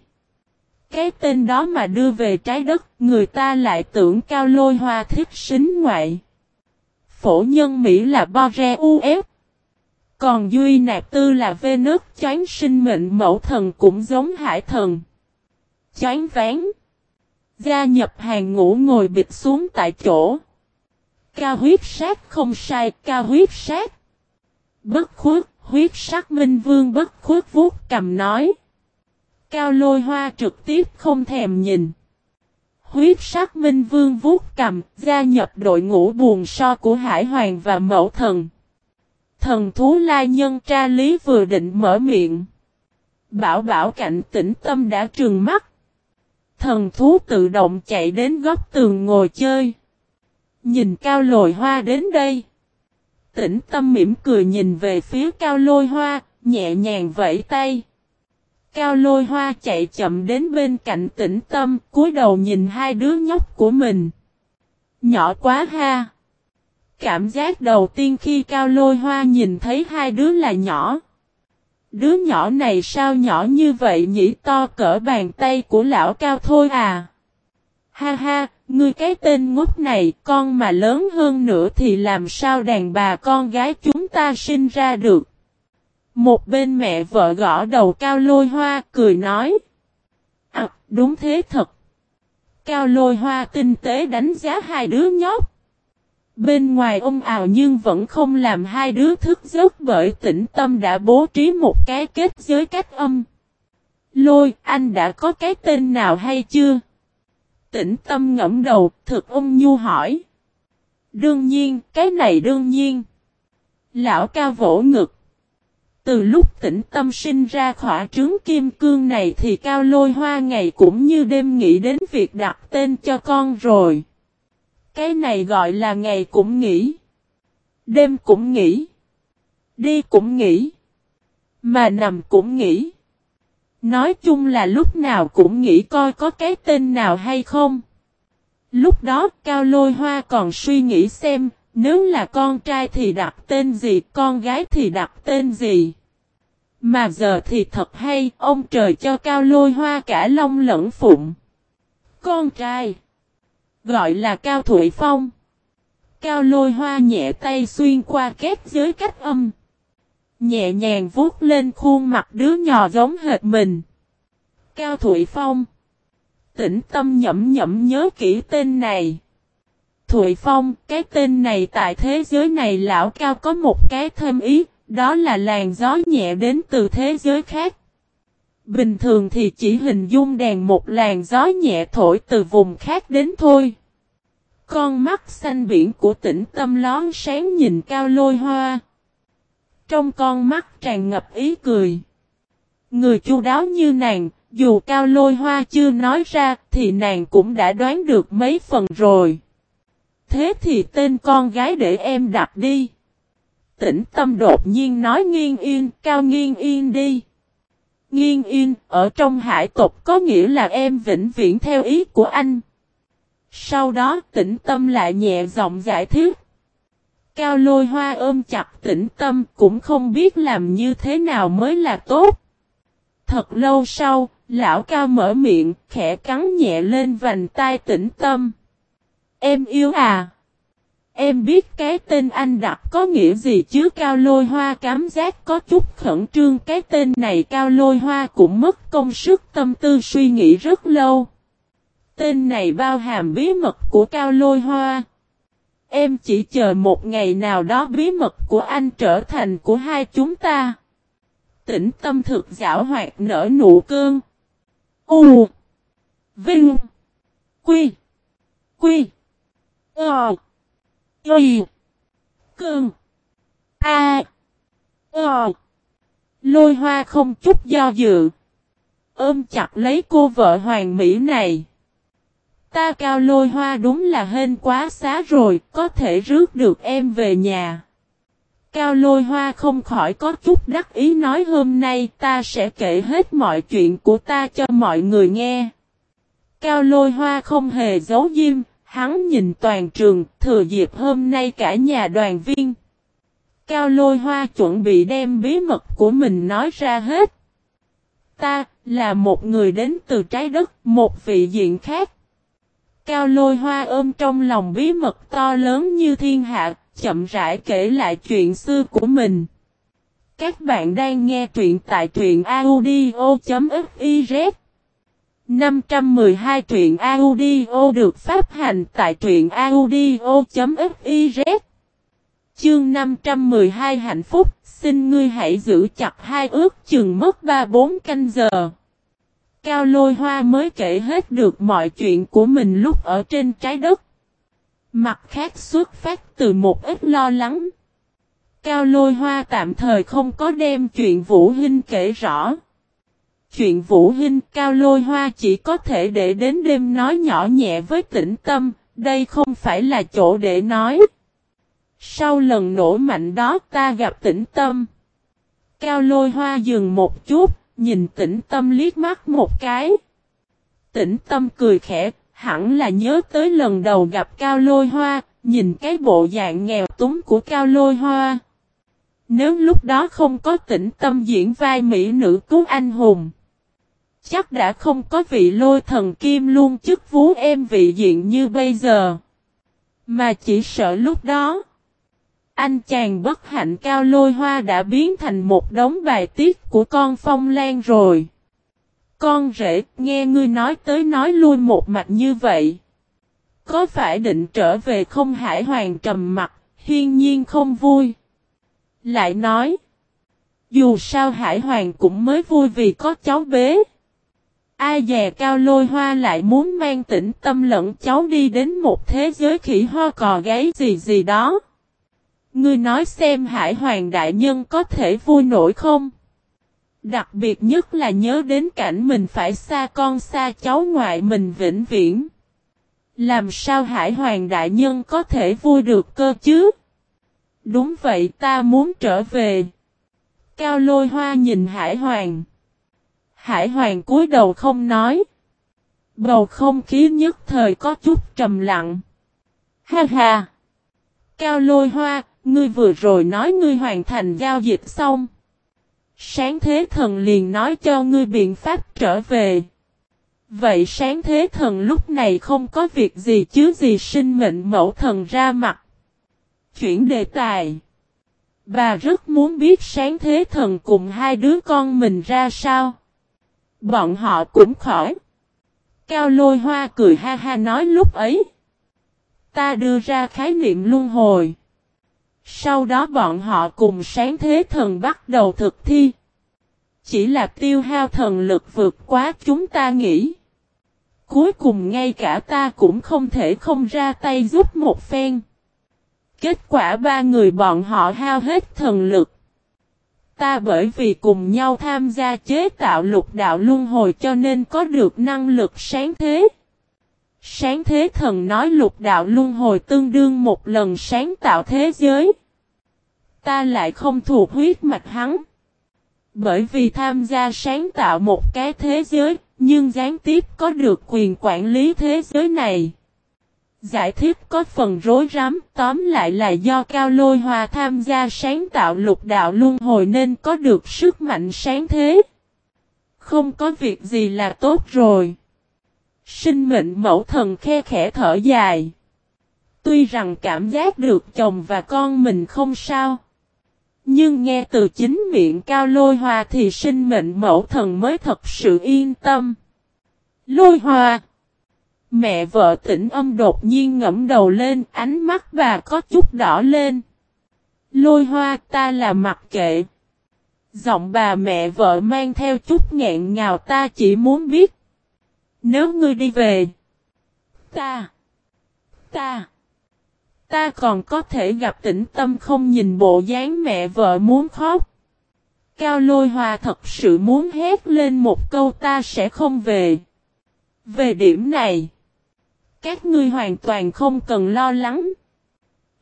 Cái tên đó mà đưa về trái đất, người ta lại tưởng Cao lôi hoa thiết xính ngoại phổ nhân Mỹ là Bore UF. Còn Duy Nạp Tư là Venus choán sinh mệnh mẫu thần cũng giống hải thần. Choán ván. Gia nhập hàng ngũ ngồi bịt xuống tại chỗ. Cao huyết sát không sai, cao huyết sát. Bất khuất, huyết sắc minh vương bất khuất vuốt cầm nói. Cao lôi hoa trực tiếp không thèm nhìn. Huyết sắc minh vương vuốt cầm, gia nhập đội ngũ buồn so của Hải Hoàng và Mẫu Thần. Thần thú la nhân tra lý vừa định mở miệng. Bảo bảo cạnh tĩnh tâm đã trừng mắt. Thần thú tự động chạy đến góc tường ngồi chơi. Nhìn cao lồi hoa đến đây. Tĩnh tâm mỉm cười nhìn về phía cao lôi hoa, nhẹ nhàng vẫy tay. Cao lôi hoa chạy chậm đến bên cạnh tĩnh tâm, cúi đầu nhìn hai đứa nhóc của mình. Nhỏ quá ha! Cảm giác đầu tiên khi cao lôi hoa nhìn thấy hai đứa là nhỏ. Đứa nhỏ này sao nhỏ như vậy nhỉ to cỡ bàn tay của lão cao thôi à? Ha ha, ngươi cái tên ngốc này, con mà lớn hơn nữa thì làm sao đàn bà con gái chúng ta sinh ra được? Một bên mẹ vợ gõ đầu cao lôi hoa cười nói. À, đúng thế thật. Cao lôi hoa tinh tế đánh giá hai đứa nhóc. Bên ngoài ông ào nhưng vẫn không làm hai đứa thức giấc bởi tĩnh tâm đã bố trí một cái kết giới cách âm. Lôi, anh đã có cái tên nào hay chưa? Tĩnh tâm ngẫm đầu, thực ung nhu hỏi. Đương nhiên, cái này đương nhiên. Lão ca vỗ ngực. Từ lúc tĩnh tâm sinh ra khỏa trướng kim cương này thì cao lôi hoa ngày cũng như đêm nghĩ đến việc đặt tên cho con rồi. Cái này gọi là ngày cũng nghĩ. Đêm cũng nghĩ. Đi cũng nghĩ. Mà nằm cũng nghĩ. Nói chung là lúc nào cũng nghĩ coi có cái tên nào hay không. Lúc đó Cao Lôi Hoa còn suy nghĩ xem, nếu là con trai thì đặt tên gì, con gái thì đặt tên gì. Mà giờ thì thật hay, ông trời cho Cao Lôi Hoa cả long lẫn phụng. Con trai gọi là Cao Thụy Phong. Cao lôi hoa nhẹ tay xuyên qua két giới cách âm. Nhẹ nhàng vuốt lên khuôn mặt đứa nhỏ giống hệt mình. Cao Thụy Phong. Tĩnh tâm nhậm nhậm nhớ kỹ tên này. Thụy Phong, cái tên này tại thế giới này lão cao có một cái thêm ý, đó là làn gió nhẹ đến từ thế giới khác. Bình thường thì chỉ hình dung đèn một làn gió nhẹ thổi từ vùng khác đến thôi. Con mắt xanh biển của tỉnh tâm lón sáng nhìn cao lôi hoa. Trong con mắt tràn ngập ý cười. Người chu đáo như nàng, dù cao lôi hoa chưa nói ra thì nàng cũng đã đoán được mấy phần rồi. Thế thì tên con gái để em đặt đi. Tĩnh tâm đột nhiên nói nghiêng yên, cao nghiêng yên đi. Nghiêng yên, ở trong hải tộc có nghĩa là em vĩnh viễn theo ý của anh. Sau đó tĩnh tâm lại nhẹ giọng giải thích. Cao lôi hoa ôm chặt tĩnh tâm cũng không biết làm như thế nào mới là tốt. Thật lâu sau, lão cao mở miệng, khẽ cắn nhẹ lên vành tai tĩnh tâm. Em yêu à? Em biết cái tên anh đặt có nghĩa gì chứ cao lôi hoa cảm giác có chút khẩn trương cái tên này cao lôi hoa cũng mất công sức tâm tư suy nghĩ rất lâu. Tên này bao hàm bí mật của cao lôi hoa. Em chỉ chờ một ngày nào đó bí mật của anh trở thành của hai chúng ta. Tĩnh tâm thực giả hoạt nở nụ cơn. U. Vinh. Quy. Quy. Ờ. Y. Cơn. A. Ờ. Lôi hoa không chút do dự. Ôm chặt lấy cô vợ hoàng mỹ này. Ta cao lôi hoa đúng là hên quá xá rồi, có thể rước được em về nhà. Cao lôi hoa không khỏi có chút đắc ý nói hôm nay ta sẽ kể hết mọi chuyện của ta cho mọi người nghe. Cao lôi hoa không hề giấu diêm, hắn nhìn toàn trường, thừa dịp hôm nay cả nhà đoàn viên. Cao lôi hoa chuẩn bị đem bí mật của mình nói ra hết. Ta, là một người đến từ trái đất, một vị diện khác. Cao lôi hoa ôm trong lòng bí mật to lớn như thiên hạ, chậm rãi kể lại chuyện xưa của mình. Các bạn đang nghe truyện tại truyện audio.fiz 512 truyện audio được phát hành tại truyện audio.fiz Chương 512 hạnh phúc, xin ngươi hãy giữ chặt hai ước chừng mất 3-4 canh giờ. Cao lôi hoa mới kể hết được mọi chuyện của mình lúc ở trên trái đất. Mặt khác xuất phát từ một ít lo lắng. Cao lôi hoa tạm thời không có đem chuyện Vũ Hinh kể rõ. Chuyện Vũ Hinh Cao lôi hoa chỉ có thể để đến đêm nói nhỏ nhẹ với tĩnh tâm, đây không phải là chỗ để nói. Sau lần nổ mạnh đó ta gặp tĩnh tâm. Cao lôi hoa dừng một chút, nhìn tĩnh tâm liếc mắt một cái. Tĩnh tâm cười khẽ, hẳn là nhớ tới lần đầu gặp Cao Lôi Hoa, nhìn cái bộ dạng nghèo túng của Cao Lôi Hoa. Nếu lúc đó không có tĩnh tâm diễn vai mỹ nữ cứu anh hùng, chắc đã không có vị lôi thần kim luôn chức vú em vị diện như bây giờ. Mà chỉ sợ lúc đó, anh chàng bất hạnh Cao Lôi Hoa đã biến thành một đống bài tiết của con phong lan rồi. Con rể, nghe ngươi nói tới nói lui một mạch như vậy. Có phải định trở về không hải hoàng trầm mặt, hiên nhiên không vui. Lại nói, dù sao hải hoàng cũng mới vui vì có cháu bế. Ai dè cao lôi hoa lại muốn mang tĩnh tâm lẫn cháu đi đến một thế giới khỉ hoa cò gáy gì gì đó. Ngươi nói xem hải hoàng đại nhân có thể vui nổi không? Đặc biệt nhất là nhớ đến cảnh mình phải xa con xa cháu ngoại mình vĩnh viễn. Làm sao Hải Hoàng Đại Nhân có thể vui được cơ chứ? Đúng vậy ta muốn trở về. Cao lôi hoa nhìn Hải Hoàng. Hải Hoàng cúi đầu không nói. Bầu không khí nhất thời có chút trầm lặng. Ha ha! Cao lôi hoa, ngươi vừa rồi nói ngươi hoàn thành giao dịch xong. Sáng thế thần liền nói cho ngươi biện pháp trở về. Vậy sáng thế thần lúc này không có việc gì chứ gì sinh mệnh mẫu thần ra mặt. Chuyển đề tài. Bà rất muốn biết sáng thế thần cùng hai đứa con mình ra sao. Bọn họ cũng khỏi. Cao lôi hoa cười ha ha nói lúc ấy. Ta đưa ra khái niệm luân hồi. Sau đó bọn họ cùng sáng thế thần bắt đầu thực thi. Chỉ là tiêu hao thần lực vượt quá chúng ta nghĩ. Cuối cùng ngay cả ta cũng không thể không ra tay giúp một phen. Kết quả ba người bọn họ hao hết thần lực. Ta bởi vì cùng nhau tham gia chế tạo lục đạo luân hồi cho nên có được năng lực sáng thế. Sáng thế thần nói lục đạo luân hồi tương đương một lần sáng tạo thế giới. Ta lại không thuộc huyết mạch hắn. Bởi vì tham gia sáng tạo một cái thế giới, nhưng gián tiếp có được quyền quản lý thế giới này. Giải thích có phần rối rắm, tóm lại là do Cao Lôi Hòa tham gia sáng tạo lục đạo luân hồi nên có được sức mạnh sáng thế. Không có việc gì là tốt rồi. Sinh mệnh mẫu thần khe khẽ thở dài. Tuy rằng cảm giác được chồng và con mình không sao. Nhưng nghe từ chính miệng cao lôi hoa thì sinh mệnh mẫu thần mới thật sự yên tâm. Lôi hoa. Mẹ vợ tỉnh âm đột nhiên ngẫm đầu lên, ánh mắt bà có chút đỏ lên. Lôi hoa ta là mặc kệ. Giọng bà mẹ vợ mang theo chút nghẹn ngào ta chỉ muốn biết. Nếu ngươi đi về. Ta. Ta. Ta còn có thể gặp tĩnh tâm không nhìn bộ dáng mẹ vợ muốn khóc. Cao lôi hoa thật sự muốn hét lên một câu ta sẽ không về. Về điểm này. Các ngươi hoàn toàn không cần lo lắng.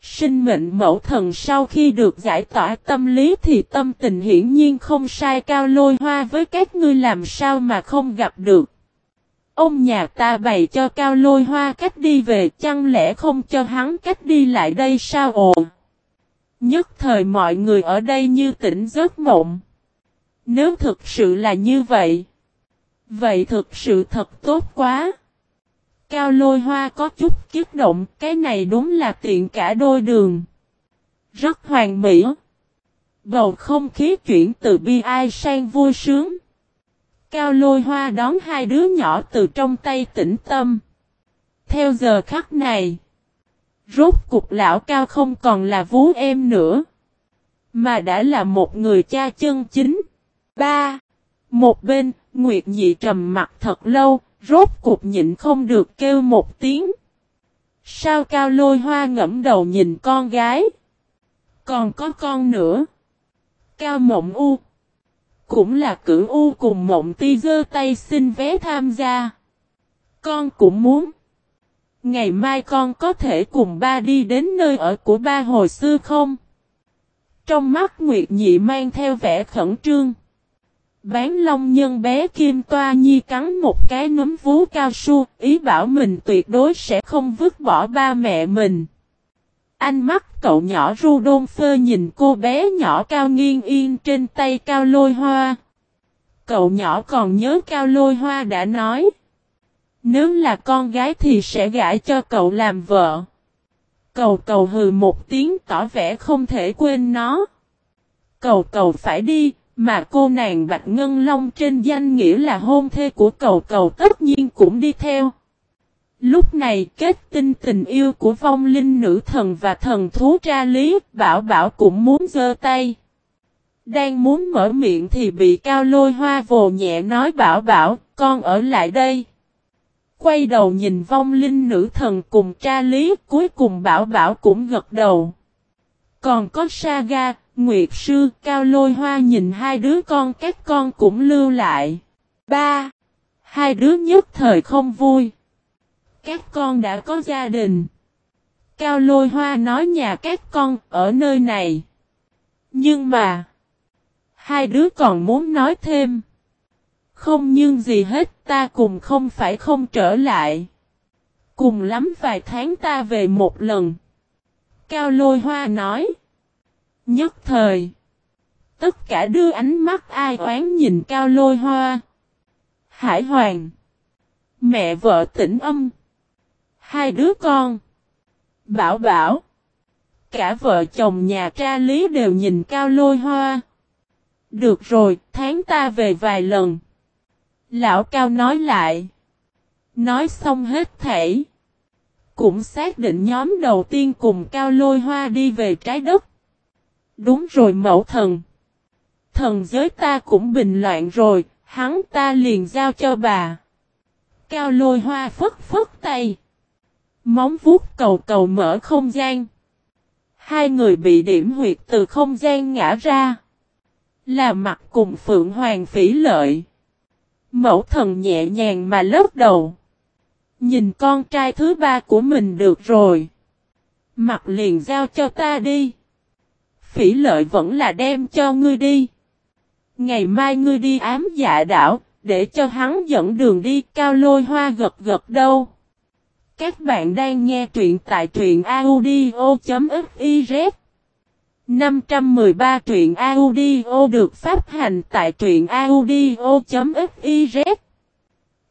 Sinh mệnh mẫu thần sau khi được giải tỏa tâm lý thì tâm tình hiển nhiên không sai cao lôi hoa với các ngươi làm sao mà không gặp được. Ông nhà ta bày cho cao lôi hoa cách đi về chăng lẽ không cho hắn cách đi lại đây sao ồ. Nhất thời mọi người ở đây như tỉnh giấc mộng. Nếu thực sự là như vậy. Vậy thực sự thật tốt quá. Cao lôi hoa có chút kiếp động, cái này đúng là tiện cả đôi đường. Rất hoàn mỹ. Bầu không khí chuyển từ bi ai sang vui sướng. Cao lôi hoa đón hai đứa nhỏ từ trong tay tĩnh tâm. Theo giờ khắc này, rốt cục lão cao không còn là vú em nữa, mà đã là một người cha chân chính. Ba, một bên, Nguyệt Nhị trầm mặt thật lâu, rốt cục nhịn không được kêu một tiếng. Sao cao lôi hoa ngẫm đầu nhìn con gái? Còn có con nữa. Cao mộng u. Cũng là cử u cùng mộng ti giơ tay xin vé tham gia. Con cũng muốn. Ngày mai con có thể cùng ba đi đến nơi ở của ba hồi xưa không? Trong mắt Nguyệt Nhị mang theo vẻ khẩn trương. Bán long nhân bé Kim Toa Nhi cắn một cái nấm vú cao su, ý bảo mình tuyệt đối sẽ không vứt bỏ ba mẹ mình. Anh mắt cậu nhỏ Rudolfo nhìn cô bé nhỏ cao nghiêng yên trên tay cao lôi hoa. Cậu nhỏ còn nhớ cao lôi hoa đã nói. Nếu là con gái thì sẽ gả cho cậu làm vợ. Cầu cầu hừ một tiếng tỏ vẻ không thể quên nó. Cầu cầu phải đi, mà cô nàng Bạch Ngân Long trên danh nghĩa là hôn thê của cầu cầu tất nhiên cũng đi theo. Lúc này kết tinh tình yêu của vong linh nữ thần và thần thú tra lý, bảo bảo cũng muốn giơ tay. Đang muốn mở miệng thì bị cao lôi hoa vồ nhẹ nói bảo bảo, con ở lại đây. Quay đầu nhìn vong linh nữ thần cùng tra lý, cuối cùng bảo bảo cũng gật đầu. Còn có Saga, Nguyệt Sư, Cao Lôi Hoa nhìn hai đứa con các con cũng lưu lại. Ba. Hai đứa nhất thời không vui. Các con đã có gia đình. Cao Lôi Hoa nói nhà các con ở nơi này. Nhưng mà. Hai đứa còn muốn nói thêm. Không nhưng gì hết, ta cùng không phải không trở lại. Cùng lắm vài tháng ta về một lần. Cao Lôi Hoa nói. Nhất thời. Tất cả đưa ánh mắt ai oán nhìn cao lôi hoa. Hải hoàng. Mẹ vợ tỉnh âm. Hai đứa con. Bảo bảo. cả vợ chồng nhà tra lý đều nhìn cao lôi hoa. Được rồi, tháng ta về vài lần. Lão cao nói lại. Nói xong hết thể. Cũng xác định nhóm đầu tiên cùng cao lôi hoa đi về trái đất. Đúng rồi mẫu thần. Thần giới ta cũng bình loạn rồi, hắn ta liền giao cho bà. Cao lôi hoa phất phất tay. Móng vuốt cầu cầu mở không gian. Hai người bị điểm huyệt từ không gian ngã ra. Là mặt cùng Phượng Hoàng phỉ lợi. Mẫu thần nhẹ nhàng mà lướt đầu. Nhìn con trai thứ ba của mình được rồi. Mặt liền giao cho ta đi. Phỉ lợi vẫn là đem cho ngươi đi. Ngày mai ngươi đi ám dạ đảo, để cho hắn dẫn đường đi cao lôi hoa gật gật đâu. Các bạn đang nghe truyện tại truyện audio.fiz 513 truyện audio được phát hành tại truyện audio.fiz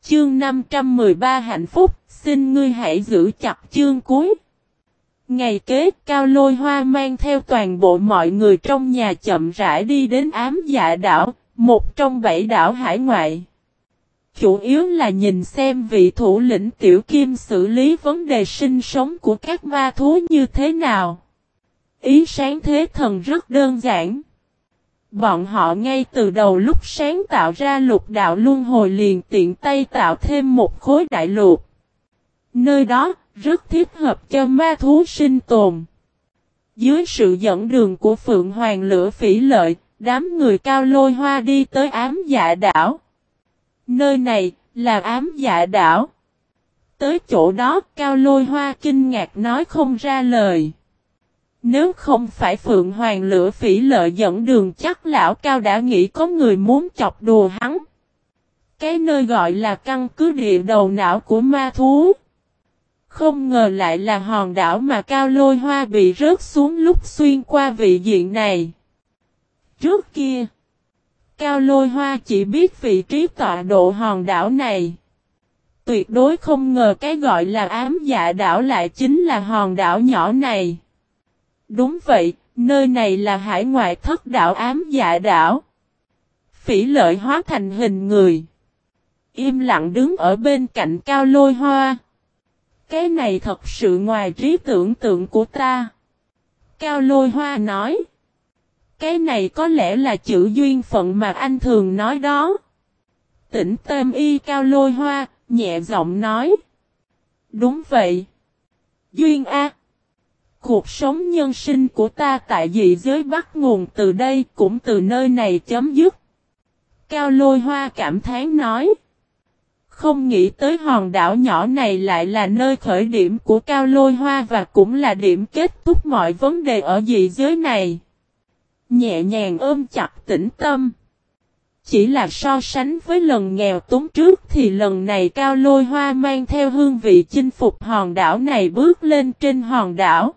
Chương 513 hạnh phúc, xin ngươi hãy giữ chặt chương cuối. Ngày kế cao lôi hoa mang theo toàn bộ mọi người trong nhà chậm rãi đi đến ám dạ đảo, một trong bảy đảo hải ngoại. Chủ yếu là nhìn xem vị thủ lĩnh tiểu kim xử lý vấn đề sinh sống của các ma thú như thế nào. Ý sáng thế thần rất đơn giản. Bọn họ ngay từ đầu lúc sáng tạo ra lục đạo luân hồi liền tiện tay tạo thêm một khối đại lục. Nơi đó, rất thích hợp cho ma thú sinh tồn. Dưới sự dẫn đường của Phượng Hoàng Lửa Phỉ Lợi, đám người cao lôi hoa đi tới ám dạ đảo. Nơi này, là ám dạ đảo. Tới chỗ đó, cao lôi hoa kinh ngạc nói không ra lời. Nếu không phải Phượng Hoàng Lửa Phỉ Lợi dẫn đường chắc lão cao đã nghĩ có người muốn chọc đùa hắn. Cái nơi gọi là căn cứ địa đầu não của ma thú. Không ngờ lại là hòn đảo mà cao lôi hoa bị rớt xuống lúc xuyên qua vị diện này. Trước kia, cao lôi hoa chỉ biết vị trí tọa độ hòn đảo này. Tuyệt đối không ngờ cái gọi là ám dạ đảo lại chính là hòn đảo nhỏ này. Đúng vậy, nơi này là hải ngoại thất đảo ám dạ đảo. Phỉ lợi hóa thành hình người. Im lặng đứng ở bên cạnh cao lôi hoa. Cái này thật sự ngoài trí tưởng tượng của ta. Cao lôi hoa nói. Cái này có lẽ là chữ duyên phận mà anh thường nói đó. Tỉnh tâm y cao lôi hoa, nhẹ giọng nói. Đúng vậy. Duyên A. Cuộc sống nhân sinh của ta tại dị giới bắt nguồn từ đây cũng từ nơi này chấm dứt. Cao lôi hoa cảm thán nói. Không nghĩ tới hòn đảo nhỏ này lại là nơi khởi điểm của cao lôi hoa và cũng là điểm kết thúc mọi vấn đề ở dị giới này. Nhẹ nhàng ôm chặt tĩnh tâm. Chỉ là so sánh với lần nghèo túng trước thì lần này cao lôi hoa mang theo hương vị chinh phục hòn đảo này bước lên trên hòn đảo.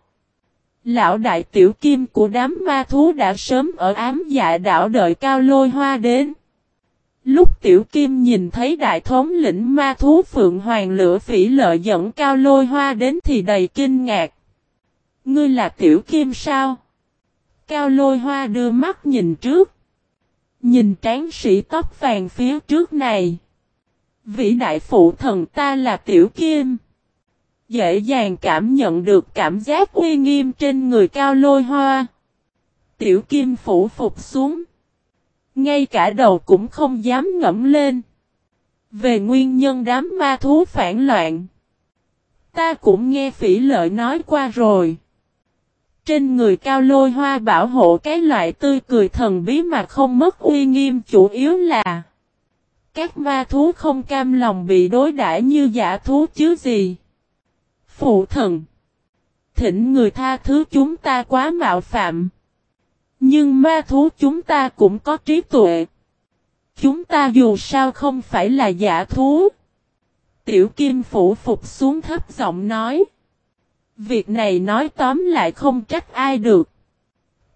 Lão đại tiểu kim của đám ma thú đã sớm ở ám dạ đảo đợi cao lôi hoa đến. Lúc tiểu kim nhìn thấy đại thống lĩnh ma thú phượng hoàng lửa phỉ lợi dẫn cao lôi hoa đến thì đầy kinh ngạc. Ngươi là tiểu kim sao? Cao lôi hoa đưa mắt nhìn trước. Nhìn tráng sĩ tóc vàng phía trước này. Vĩ đại phụ thần ta là tiểu kim. Dễ dàng cảm nhận được cảm giác uy nghiêm trên người cao lôi hoa. Tiểu kim phủ phục xuống. Ngay cả đầu cũng không dám ngẫm lên. Về nguyên nhân đám ma thú phản loạn. Ta cũng nghe phỉ lợi nói qua rồi. Trên người cao lôi hoa bảo hộ cái loại tươi cười thần bí mà không mất uy nghiêm chủ yếu là, Các ma thú không cam lòng bị đối đãi như giả thú chứ gì. Phụ thần, Thỉnh người tha thứ chúng ta quá mạo phạm. Nhưng ma thú chúng ta cũng có trí tuệ. Chúng ta dù sao không phải là giả thú. Tiểu Kim phủ phục xuống thấp giọng nói. Việc này nói tóm lại không trách ai được.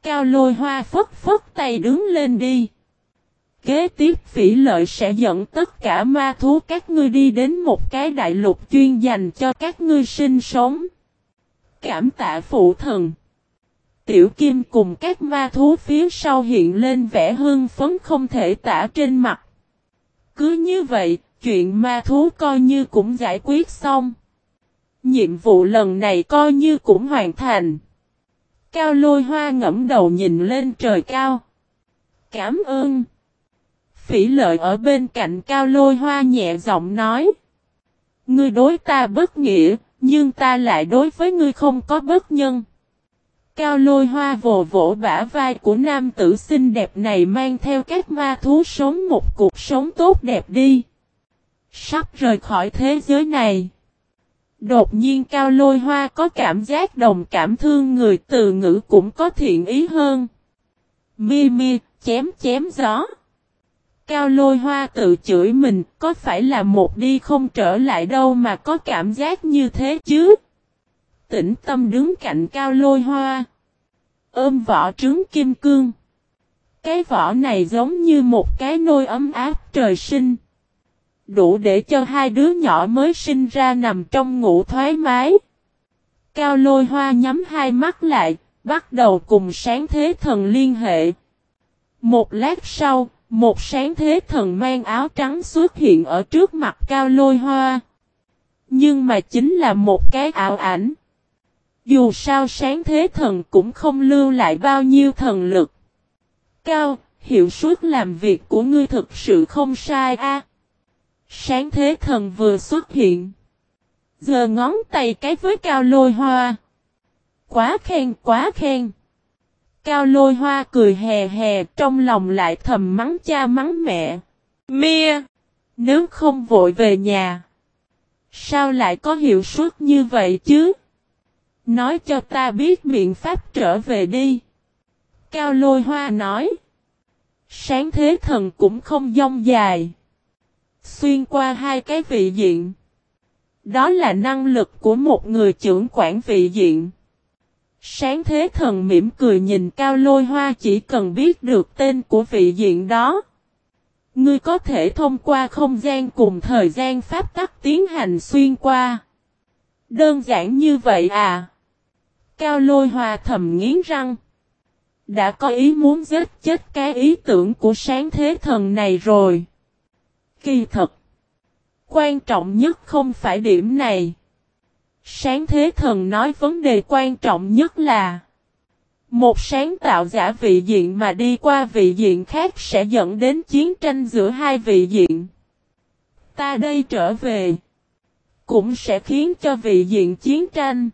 Cao lôi hoa phất phất tay đứng lên đi. Kế tiếp phỉ lợi sẽ dẫn tất cả ma thú các ngươi đi đến một cái đại lục chuyên dành cho các ngươi sinh sống. Cảm tạ phụ thần. Tiểu Kim cùng các ma thú phía sau hiện lên vẻ hưng phấn không thể tả trên mặt. Cứ như vậy, chuyện ma thú coi như cũng giải quyết xong. Nhiệm vụ lần này coi như cũng hoàn thành. Cao lôi hoa ngẫm đầu nhìn lên trời cao. Cảm ơn. Phỉ lợi ở bên cạnh cao lôi hoa nhẹ giọng nói. Ngươi đối ta bất nghĩa, nhưng ta lại đối với ngươi không có bất nhân. Cao lôi hoa vồ vỗ bả vai của nam tử xinh đẹp này mang theo các ma thú sống một cuộc sống tốt đẹp đi. Sắp rời khỏi thế giới này. Đột nhiên cao lôi hoa có cảm giác đồng cảm thương người từ ngữ cũng có thiện ý hơn. Mi mi, chém chém gió. Cao lôi hoa tự chửi mình, có phải là một đi không trở lại đâu mà có cảm giác như thế chứ? Tĩnh tâm đứng cạnh cao lôi hoa. Ôm vỏ trứng kim cương. Cái vỏ này giống như một cái nôi ấm áp trời sinh. Đủ để cho hai đứa nhỏ mới sinh ra nằm trong ngủ thoải mái. Cao lôi hoa nhắm hai mắt lại, bắt đầu cùng sáng thế thần liên hệ. Một lát sau, một sáng thế thần mang áo trắng xuất hiện ở trước mặt cao lôi hoa. Nhưng mà chính là một cái ảo ảnh. Dù sao sáng thế thần cũng không lưu lại bao nhiêu thần lực. Cao, hiệu suất làm việc của ngươi thực sự không sai a. Sáng thế thần vừa xuất hiện. Giờ ngón tay cái với cao lôi hoa. Quá khen quá khen. Cao lôi hoa cười hè hè, trong lòng lại thầm mắng cha mắng mẹ. Mia! Nếu không vội về nhà. Sao lại có hiệu suất như vậy chứ? Nói cho ta biết biện pháp trở về đi. Cao lôi hoa nói. Sáng thế thần cũng không dông dài. Xuyên qua hai cái vị diện. Đó là năng lực của một người trưởng quản vị diện. Sáng thế thần mỉm cười nhìn cao lôi hoa chỉ cần biết được tên của vị diện đó. Ngươi có thể thông qua không gian cùng thời gian pháp tắc tiến hành xuyên qua. Đơn giản như vậy à? Cao lôi hoa thầm nghiến răng. Đã có ý muốn giết chết cái ý tưởng của sáng thế thần này rồi. Kỳ thật. Quan trọng nhất không phải điểm này. Sáng thế thần nói vấn đề quan trọng nhất là Một sáng tạo giả vị diện mà đi qua vị diện khác sẽ dẫn đến chiến tranh giữa hai vị diện. Ta đây trở về Cũng sẽ khiến cho vị diện chiến tranh.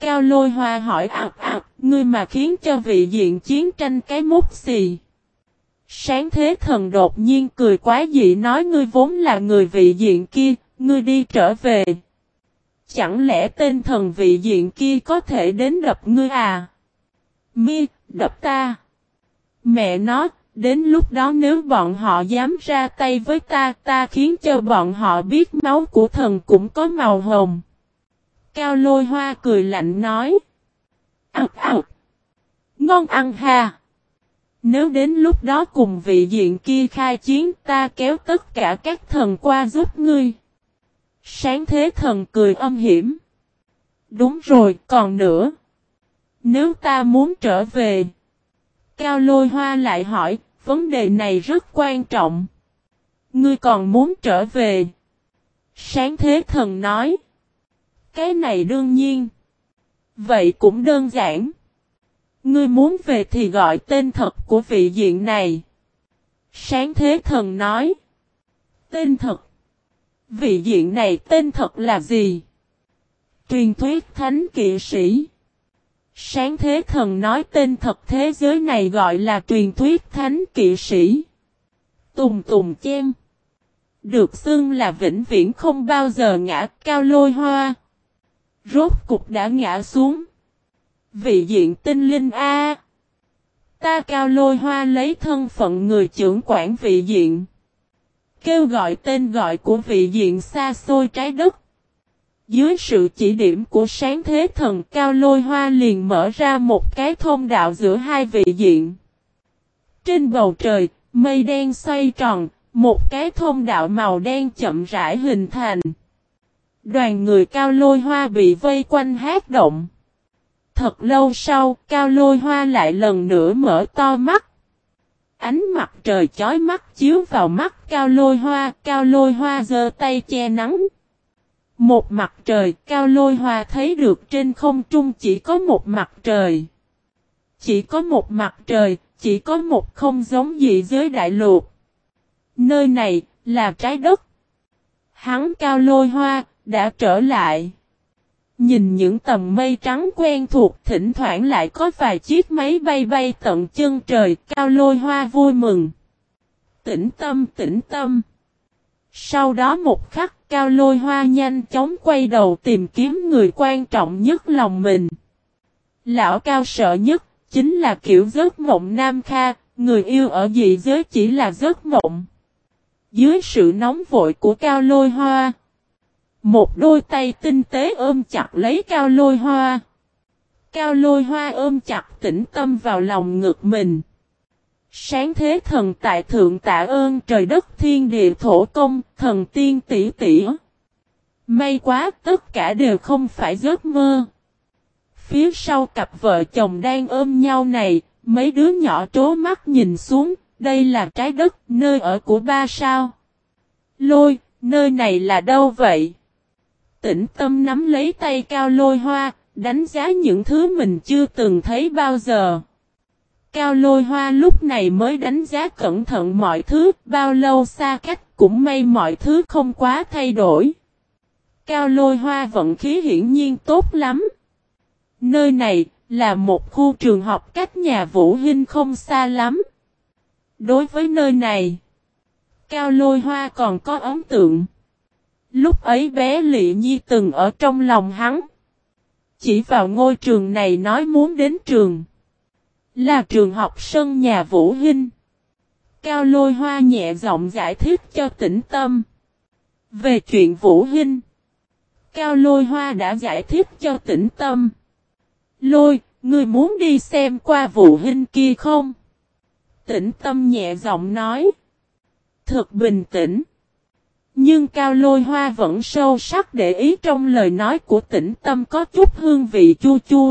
Cao lôi hoa hỏi ạc ạc, ngươi mà khiến cho vị diện chiến tranh cái mút xì. Sáng thế thần đột nhiên cười quá dị nói ngươi vốn là người vị diện kia, ngươi đi trở về. Chẳng lẽ tên thần vị diện kia có thể đến đập ngươi à? Mi, đập ta. Mẹ nó, đến lúc đó nếu bọn họ dám ra tay với ta, ta khiến cho bọn họ biết máu của thần cũng có màu hồng. Cao lôi hoa cười lạnh nói. Ảc ạc. Ngon ăn ha. Nếu đến lúc đó cùng vị diện kia khai chiến ta kéo tất cả các thần qua giúp ngươi. Sáng thế thần cười âm hiểm. Đúng rồi, còn nữa. Nếu ta muốn trở về. Cao lôi hoa lại hỏi, vấn đề này rất quan trọng. Ngươi còn muốn trở về. Sáng thế thần nói. Cái này đương nhiên. Vậy cũng đơn giản. Ngươi muốn về thì gọi tên thật của vị diện này. Sáng thế thần nói. Tên thật. Vị diện này tên thật là gì? Truyền thuyết thánh kỵ sĩ. Sáng thế thần nói tên thật thế giới này gọi là truyền thuyết thánh kỵ sĩ. Tùng tùng chen. Được xưng là vĩnh viễn không bao giờ ngã cao lôi hoa. Rốt cục đã ngã xuống. Vị diện tinh linh A. Ta cao lôi hoa lấy thân phận người trưởng quản vị diện. Kêu gọi tên gọi của vị diện xa xôi trái đất. Dưới sự chỉ điểm của sáng thế thần cao lôi hoa liền mở ra một cái thông đạo giữa hai vị diện. Trên bầu trời, mây đen xoay tròn, một cái thông đạo màu đen chậm rãi hình thành. Đoàn người cao lôi hoa bị vây quanh hát động. Thật lâu sau, cao lôi hoa lại lần nữa mở to mắt. Ánh mặt trời chói mắt chiếu vào mắt cao lôi hoa, cao lôi hoa giơ tay che nắng. Một mặt trời, cao lôi hoa thấy được trên không trung chỉ có một mặt trời. Chỉ có một mặt trời, chỉ có một không giống gì dưới đại lục. Nơi này, là trái đất. Hắn cao lôi hoa, đã trở lại. Nhìn những tầng mây trắng quen thuộc thỉnh thoảng lại có vài chiếc máy bay bay tận chân trời cao lôi hoa vui mừng. Tĩnh tâm tĩnh tâm. Sau đó một khắc cao lôi hoa nhanh chóng quay đầu tìm kiếm người quan trọng nhất lòng mình. Lão cao sợ nhất chính là kiểu giấc mộng nam kha, người yêu ở dị giới chỉ là giấc mộng. Dưới sự nóng vội của cao lôi hoa. Một đôi tay tinh tế ôm chặt lấy cao lôi hoa. Cao lôi hoa ôm chặt tĩnh tâm vào lòng ngực mình. Sáng thế thần tại thượng tạ ơn trời đất thiên địa thổ công, thần tiên tỷ tỷ. May quá tất cả đều không phải giấc mơ. Phía sau cặp vợ chồng đang ôm nhau này, mấy đứa nhỏ trố mắt nhìn xuống, đây là trái đất, nơi ở của ba sao. Lôi, nơi này là đâu vậy? Tĩnh tâm nắm lấy tay cao lôi hoa, đánh giá những thứ mình chưa từng thấy bao giờ. Cao lôi hoa lúc này mới đánh giá cẩn thận mọi thứ, bao lâu xa cách cũng may mọi thứ không quá thay đổi. Cao lôi hoa vận khí hiển nhiên tốt lắm. Nơi này là một khu trường học cách nhà Vũ Hinh không xa lắm. Đối với nơi này, Cao lôi hoa còn có ấn tượng. Lúc ấy bé Lị Nhi từng ở trong lòng hắn. Chỉ vào ngôi trường này nói muốn đến trường. Là trường học sân nhà Vũ Hinh. Cao lôi hoa nhẹ giọng giải thích cho tĩnh tâm. Về chuyện Vũ Hinh. Cao lôi hoa đã giải thích cho tĩnh tâm. Lôi, người muốn đi xem qua Vũ Hinh kia không? Tĩnh tâm nhẹ giọng nói. Thật bình tĩnh. Nhưng Cao Lôi Hoa vẫn sâu sắc để ý trong lời nói của tĩnh tâm có chút hương vị chua chua.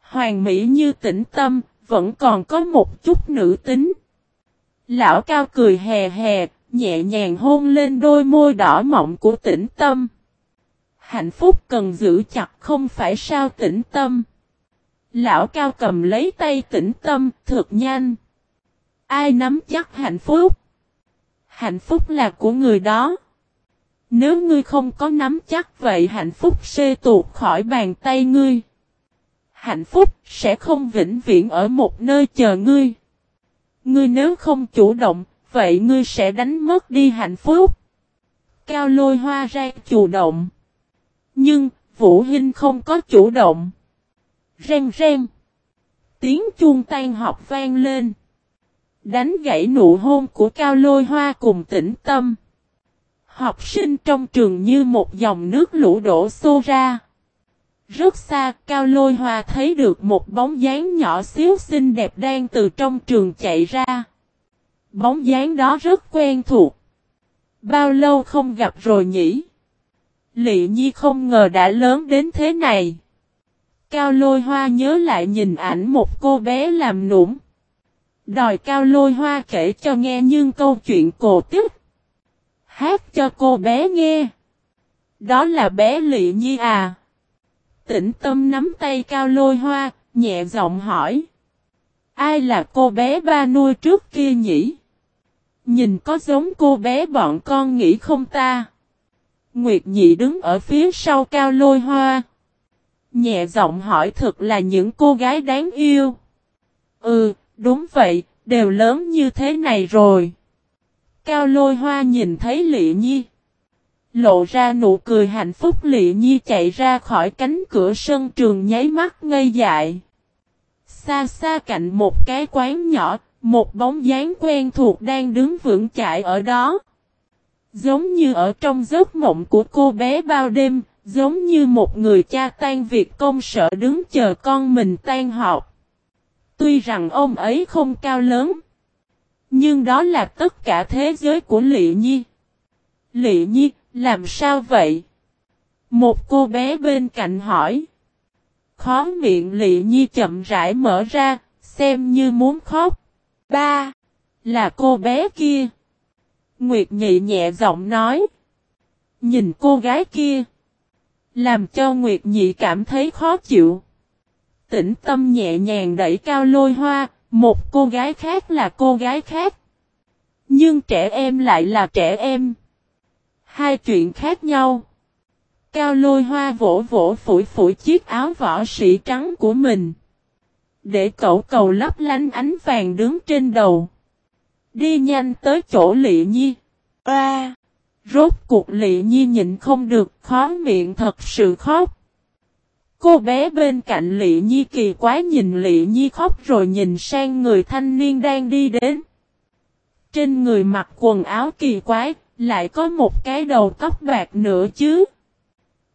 Hoàng mỹ như tĩnh tâm, vẫn còn có một chút nữ tính. Lão Cao cười hè hè, nhẹ nhàng hôn lên đôi môi đỏ mọng của tĩnh tâm. Hạnh phúc cần giữ chặt không phải sao tĩnh tâm. Lão Cao cầm lấy tay tĩnh tâm, thật nhanh. Ai nắm chắc hạnh phúc? Hạnh phúc là của người đó. Nếu ngươi không có nắm chắc vậy hạnh phúc sẽ tuột khỏi bàn tay ngươi. Hạnh phúc sẽ không vĩnh viễn ở một nơi chờ ngươi. Ngươi nếu không chủ động, vậy ngươi sẽ đánh mất đi hạnh phúc. Cao lôi hoa ra chủ động. Nhưng, Vũ Hinh không có chủ động. Rèn rèn, Tiếng chuông tan học vang lên. Đánh gãy nụ hôn của Cao Lôi Hoa cùng tĩnh tâm. Học sinh trong trường như một dòng nước lũ đổ xô ra. Rất xa, Cao Lôi Hoa thấy được một bóng dáng nhỏ xíu xinh đẹp đang từ trong trường chạy ra. Bóng dáng đó rất quen thuộc. Bao lâu không gặp rồi nhỉ? Lị Nhi không ngờ đã lớn đến thế này. Cao Lôi Hoa nhớ lại nhìn ảnh một cô bé làm nũng. Đòi cao lôi hoa kể cho nghe nhưng câu chuyện cổ tích. Hát cho cô bé nghe. Đó là bé Lị Nhi à. Tĩnh tâm nắm tay cao lôi hoa, nhẹ giọng hỏi. Ai là cô bé ba nuôi trước kia nhỉ? Nhìn có giống cô bé bọn con nghĩ không ta? Nguyệt nhị đứng ở phía sau cao lôi hoa. Nhẹ giọng hỏi thật là những cô gái đáng yêu. Ừ, Đúng vậy, đều lớn như thế này rồi. Cao lôi hoa nhìn thấy Lị Nhi. Lộ ra nụ cười hạnh phúc Lị Nhi chạy ra khỏi cánh cửa sân trường nháy mắt ngây dại. Xa xa cạnh một cái quán nhỏ, một bóng dáng quen thuộc đang đứng vững chạy ở đó. Giống như ở trong giấc mộng của cô bé bao đêm, giống như một người cha tan việc công sở đứng chờ con mình tan học. Tuy rằng ông ấy không cao lớn. Nhưng đó là tất cả thế giới của Lị Nhi. Lị Nhi, làm sao vậy? Một cô bé bên cạnh hỏi. Khó miệng lị nhi chậm rãi mở ra, xem như muốn khóc. Ba, là cô bé kia. Nguyệt nhị nhẹ giọng nói. Nhìn cô gái kia. Làm cho Nguyệt nhị cảm thấy khó chịu. Tĩnh tâm nhẹ nhàng đẩy cao lôi hoa, một cô gái khác là cô gái khác. Nhưng trẻ em lại là trẻ em. Hai chuyện khác nhau. Cao lôi hoa vỗ vỗ phủi phủi chiếc áo võ sĩ trắng của mình. Để cậu cầu lấp lánh ánh vàng đứng trên đầu. Đi nhanh tới chỗ lị nhi. À, rốt cuộc lị nhi nhịn không được khó miệng thật sự khóc. Cô bé bên cạnh Lị Nhi kỳ quái nhìn Lị Nhi khóc rồi nhìn sang người thanh niên đang đi đến. Trên người mặc quần áo kỳ quái, lại có một cái đầu tóc bạc nữa chứ.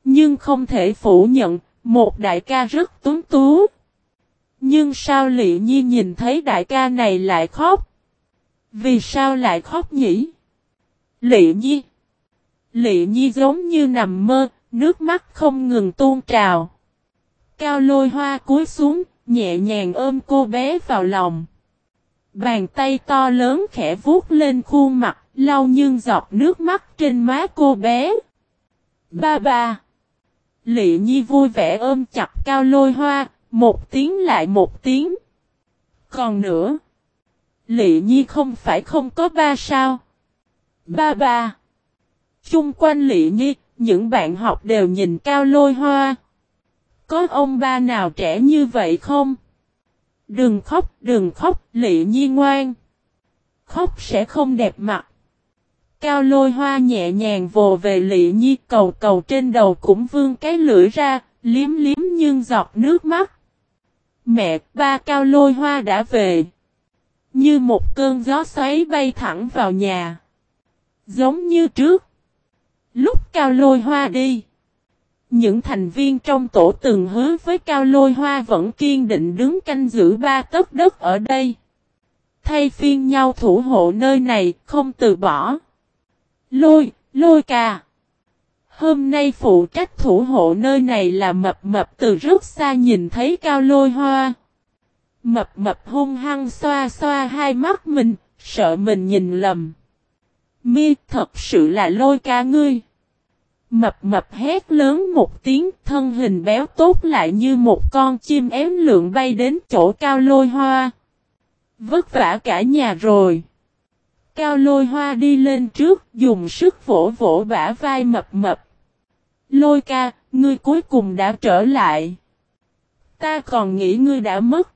Nhưng không thể phủ nhận, một đại ca rất tuấn tú. Nhưng sao Lị Nhi nhìn thấy đại ca này lại khóc? Vì sao lại khóc nhỉ? Lị Nhi Lị Nhi giống như nằm mơ, nước mắt không ngừng tuôn trào. Cao lôi hoa cúi xuống, nhẹ nhàng ôm cô bé vào lòng. Bàn tay to lớn khẽ vuốt lên khuôn mặt, lau nhưng giọt nước mắt trên má cô bé. Ba ba. Lị Nhi vui vẻ ôm chặt cao lôi hoa, một tiếng lại một tiếng. Còn nữa. Lị Nhi không phải không có ba sao. Ba ba. Chung quanh Lị Nhi, những bạn học đều nhìn cao lôi hoa. Có ông ba nào trẻ như vậy không? Đừng khóc, đừng khóc, lị nhi ngoan. Khóc sẽ không đẹp mặt. Cao lôi hoa nhẹ nhàng vồ về lị nhi cầu cầu trên đầu cũng vương cái lưỡi ra, liếm liếm nhưng giọt nước mắt. Mẹ, ba cao lôi hoa đã về. Như một cơn gió xoáy bay thẳng vào nhà. Giống như trước. Lúc cao lôi hoa đi. Những thành viên trong tổ từng hứa với Cao Lôi Hoa vẫn kiên định đứng canh giữ ba tấc đất ở đây. Thay phiên nhau thủ hộ nơi này, không từ bỏ. Lôi, lôi ca. Hôm nay phụ trách thủ hộ nơi này là mập mập từ rất xa nhìn thấy Cao Lôi Hoa. Mập mập hung hăng xoa xoa hai mắt mình, sợ mình nhìn lầm. Mi thật sự là lôi ca ngươi. Mập mập hét lớn một tiếng thân hình béo tốt lại như một con chim ém lượng bay đến chỗ cao lôi hoa. Vất vả cả nhà rồi. Cao lôi hoa đi lên trước dùng sức vỗ vỗ bả vai mập mập. Lôi ca, ngươi cuối cùng đã trở lại. Ta còn nghĩ ngươi đã mất.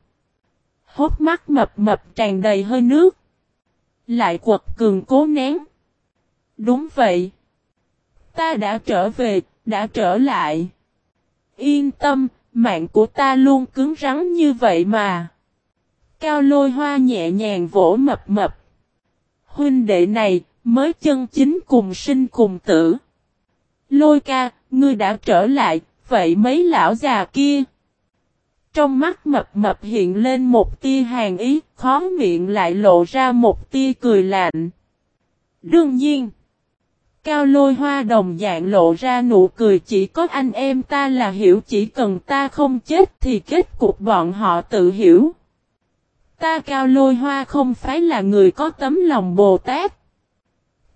Hốt mắt mập mập tràn đầy hơi nước. Lại quật cường cố nén. Đúng vậy. Ta đã trở về, đã trở lại. Yên tâm, mạng của ta luôn cứng rắn như vậy mà. Cao lôi hoa nhẹ nhàng vỗ mập mập. Huynh đệ này, mới chân chính cùng sinh cùng tử. Lôi ca, ngươi đã trở lại, vậy mấy lão già kia. Trong mắt mập mập hiện lên một tia hàng ý, khó miệng lại lộ ra một tia cười lạnh. Đương nhiên. Cao lôi hoa đồng dạng lộ ra nụ cười chỉ có anh em ta là hiểu chỉ cần ta không chết thì kết cục bọn họ tự hiểu. Ta cao lôi hoa không phải là người có tấm lòng Bồ Tát.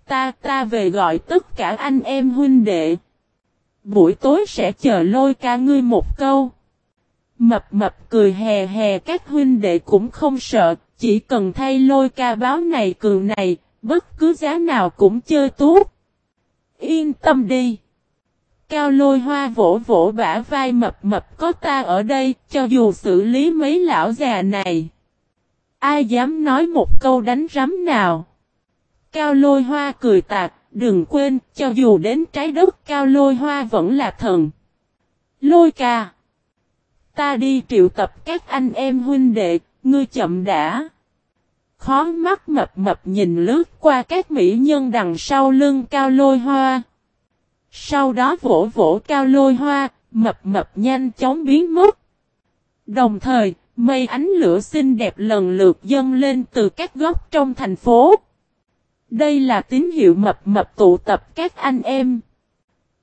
Ta ta về gọi tất cả anh em huynh đệ. Buổi tối sẽ chờ lôi ca ngươi một câu. Mập mập cười hè hè các huynh đệ cũng không sợ, chỉ cần thay lôi ca báo này cường này, bất cứ giá nào cũng chơi tốt. Yên tâm đi. Cao lôi hoa vỗ vỗ bả vai mập mập có ta ở đây, cho dù xử lý mấy lão già này. Ai dám nói một câu đánh rắm nào. Cao lôi hoa cười tạc, đừng quên, cho dù đến trái đất cao lôi hoa vẫn là thần. Lôi ca. Ta đi triệu tập các anh em huynh đệ, ngươi chậm đã. Khó mắt mập mập nhìn lướt qua các mỹ nhân đằng sau lưng cao lôi hoa. Sau đó vỗ vỗ cao lôi hoa, mập mập nhanh chóng biến mất. Đồng thời, mây ánh lửa xinh đẹp lần lượt dâng lên từ các góc trong thành phố. Đây là tín hiệu mập mập tụ tập các anh em.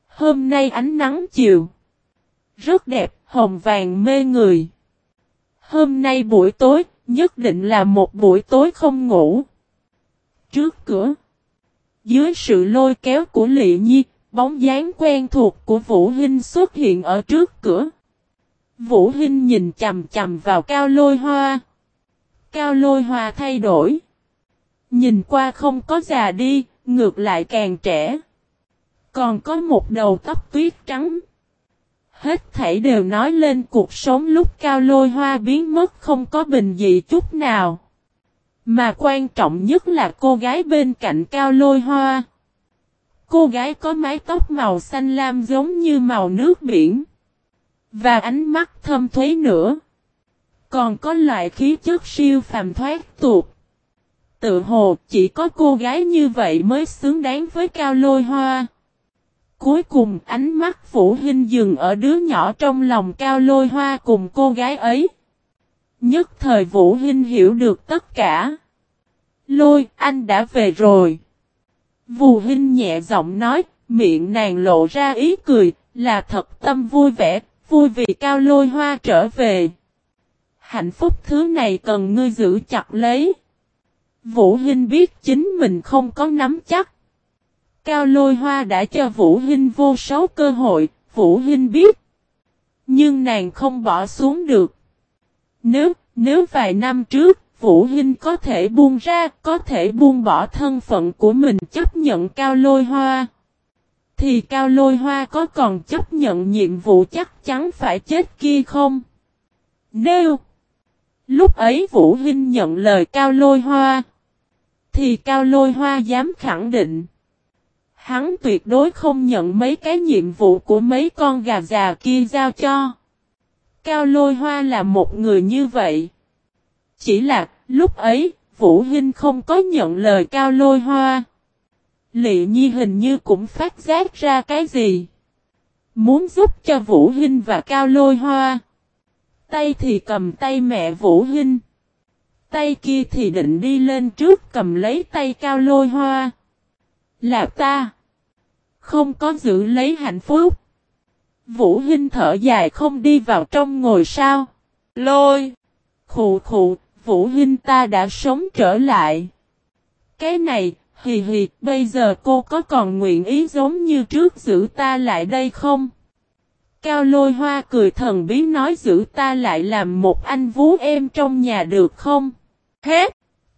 Hôm nay ánh nắng chiều. Rất đẹp, hồng vàng mê người. Hôm nay buổi tối, nhất định là một buổi tối không ngủ. Trước cửa. Dưới sự lôi kéo của lệ Nhi, bóng dáng quen thuộc của Vũ Hinh xuất hiện ở trước cửa. Vũ Hinh nhìn chầm chầm vào cao lôi hoa. Cao lôi hoa thay đổi. Nhìn qua không có già đi, ngược lại càng trẻ. Còn có một đầu tóc tuyết trắng. Hết thảy đều nói lên cuộc sống lúc cao lôi hoa biến mất không có bình dị chút nào. Mà quan trọng nhất là cô gái bên cạnh cao lôi hoa. Cô gái có mái tóc màu xanh lam giống như màu nước biển. Và ánh mắt thâm thuế nữa. Còn có loại khí chất siêu phàm thoát tuột. Tự hồ chỉ có cô gái như vậy mới xứng đáng với cao lôi hoa. Cuối cùng ánh mắt Vũ Hinh dừng ở đứa nhỏ trong lòng cao lôi hoa cùng cô gái ấy. Nhất thời Vũ Hinh hiểu được tất cả. Lôi, anh đã về rồi. Vũ Hinh nhẹ giọng nói, miệng nàng lộ ra ý cười, là thật tâm vui vẻ, vui vì cao lôi hoa trở về. Hạnh phúc thứ này cần ngươi giữ chặt lấy. Vũ Hinh biết chính mình không có nắm chắc. Cao lôi hoa đã cho Vũ Hinh vô số cơ hội, Vũ Hinh biết. Nhưng nàng không bỏ xuống được. Nếu, nếu vài năm trước, Vũ Hinh có thể buông ra, có thể buông bỏ thân phận của mình chấp nhận cao lôi hoa. Thì cao lôi hoa có còn chấp nhận nhiệm vụ chắc chắn phải chết kia không? Nếu Lúc ấy Vũ Hinh nhận lời cao lôi hoa. Thì cao lôi hoa dám khẳng định. Hắn tuyệt đối không nhận mấy cái nhiệm vụ của mấy con gà già kia giao cho. Cao lôi hoa là một người như vậy. Chỉ là, lúc ấy, Vũ Hinh không có nhận lời cao lôi hoa. Lị Nhi hình như cũng phát giác ra cái gì. Muốn giúp cho Vũ Hinh và cao lôi hoa. Tay thì cầm tay mẹ Vũ Hinh. Tay kia thì định đi lên trước cầm lấy tay cao lôi hoa. Là ta. Không có giữ lấy hạnh phúc. Vũ Hinh thở dài không đi vào trong ngồi sao. Lôi. Khụ khụ, Vũ Hinh ta đã sống trở lại. Cái này, hì hì, bây giờ cô có còn nguyện ý giống như trước giữ ta lại đây không? Cao lôi hoa cười thần bí nói giữ ta lại làm một anh vú em trong nhà được không? Hết!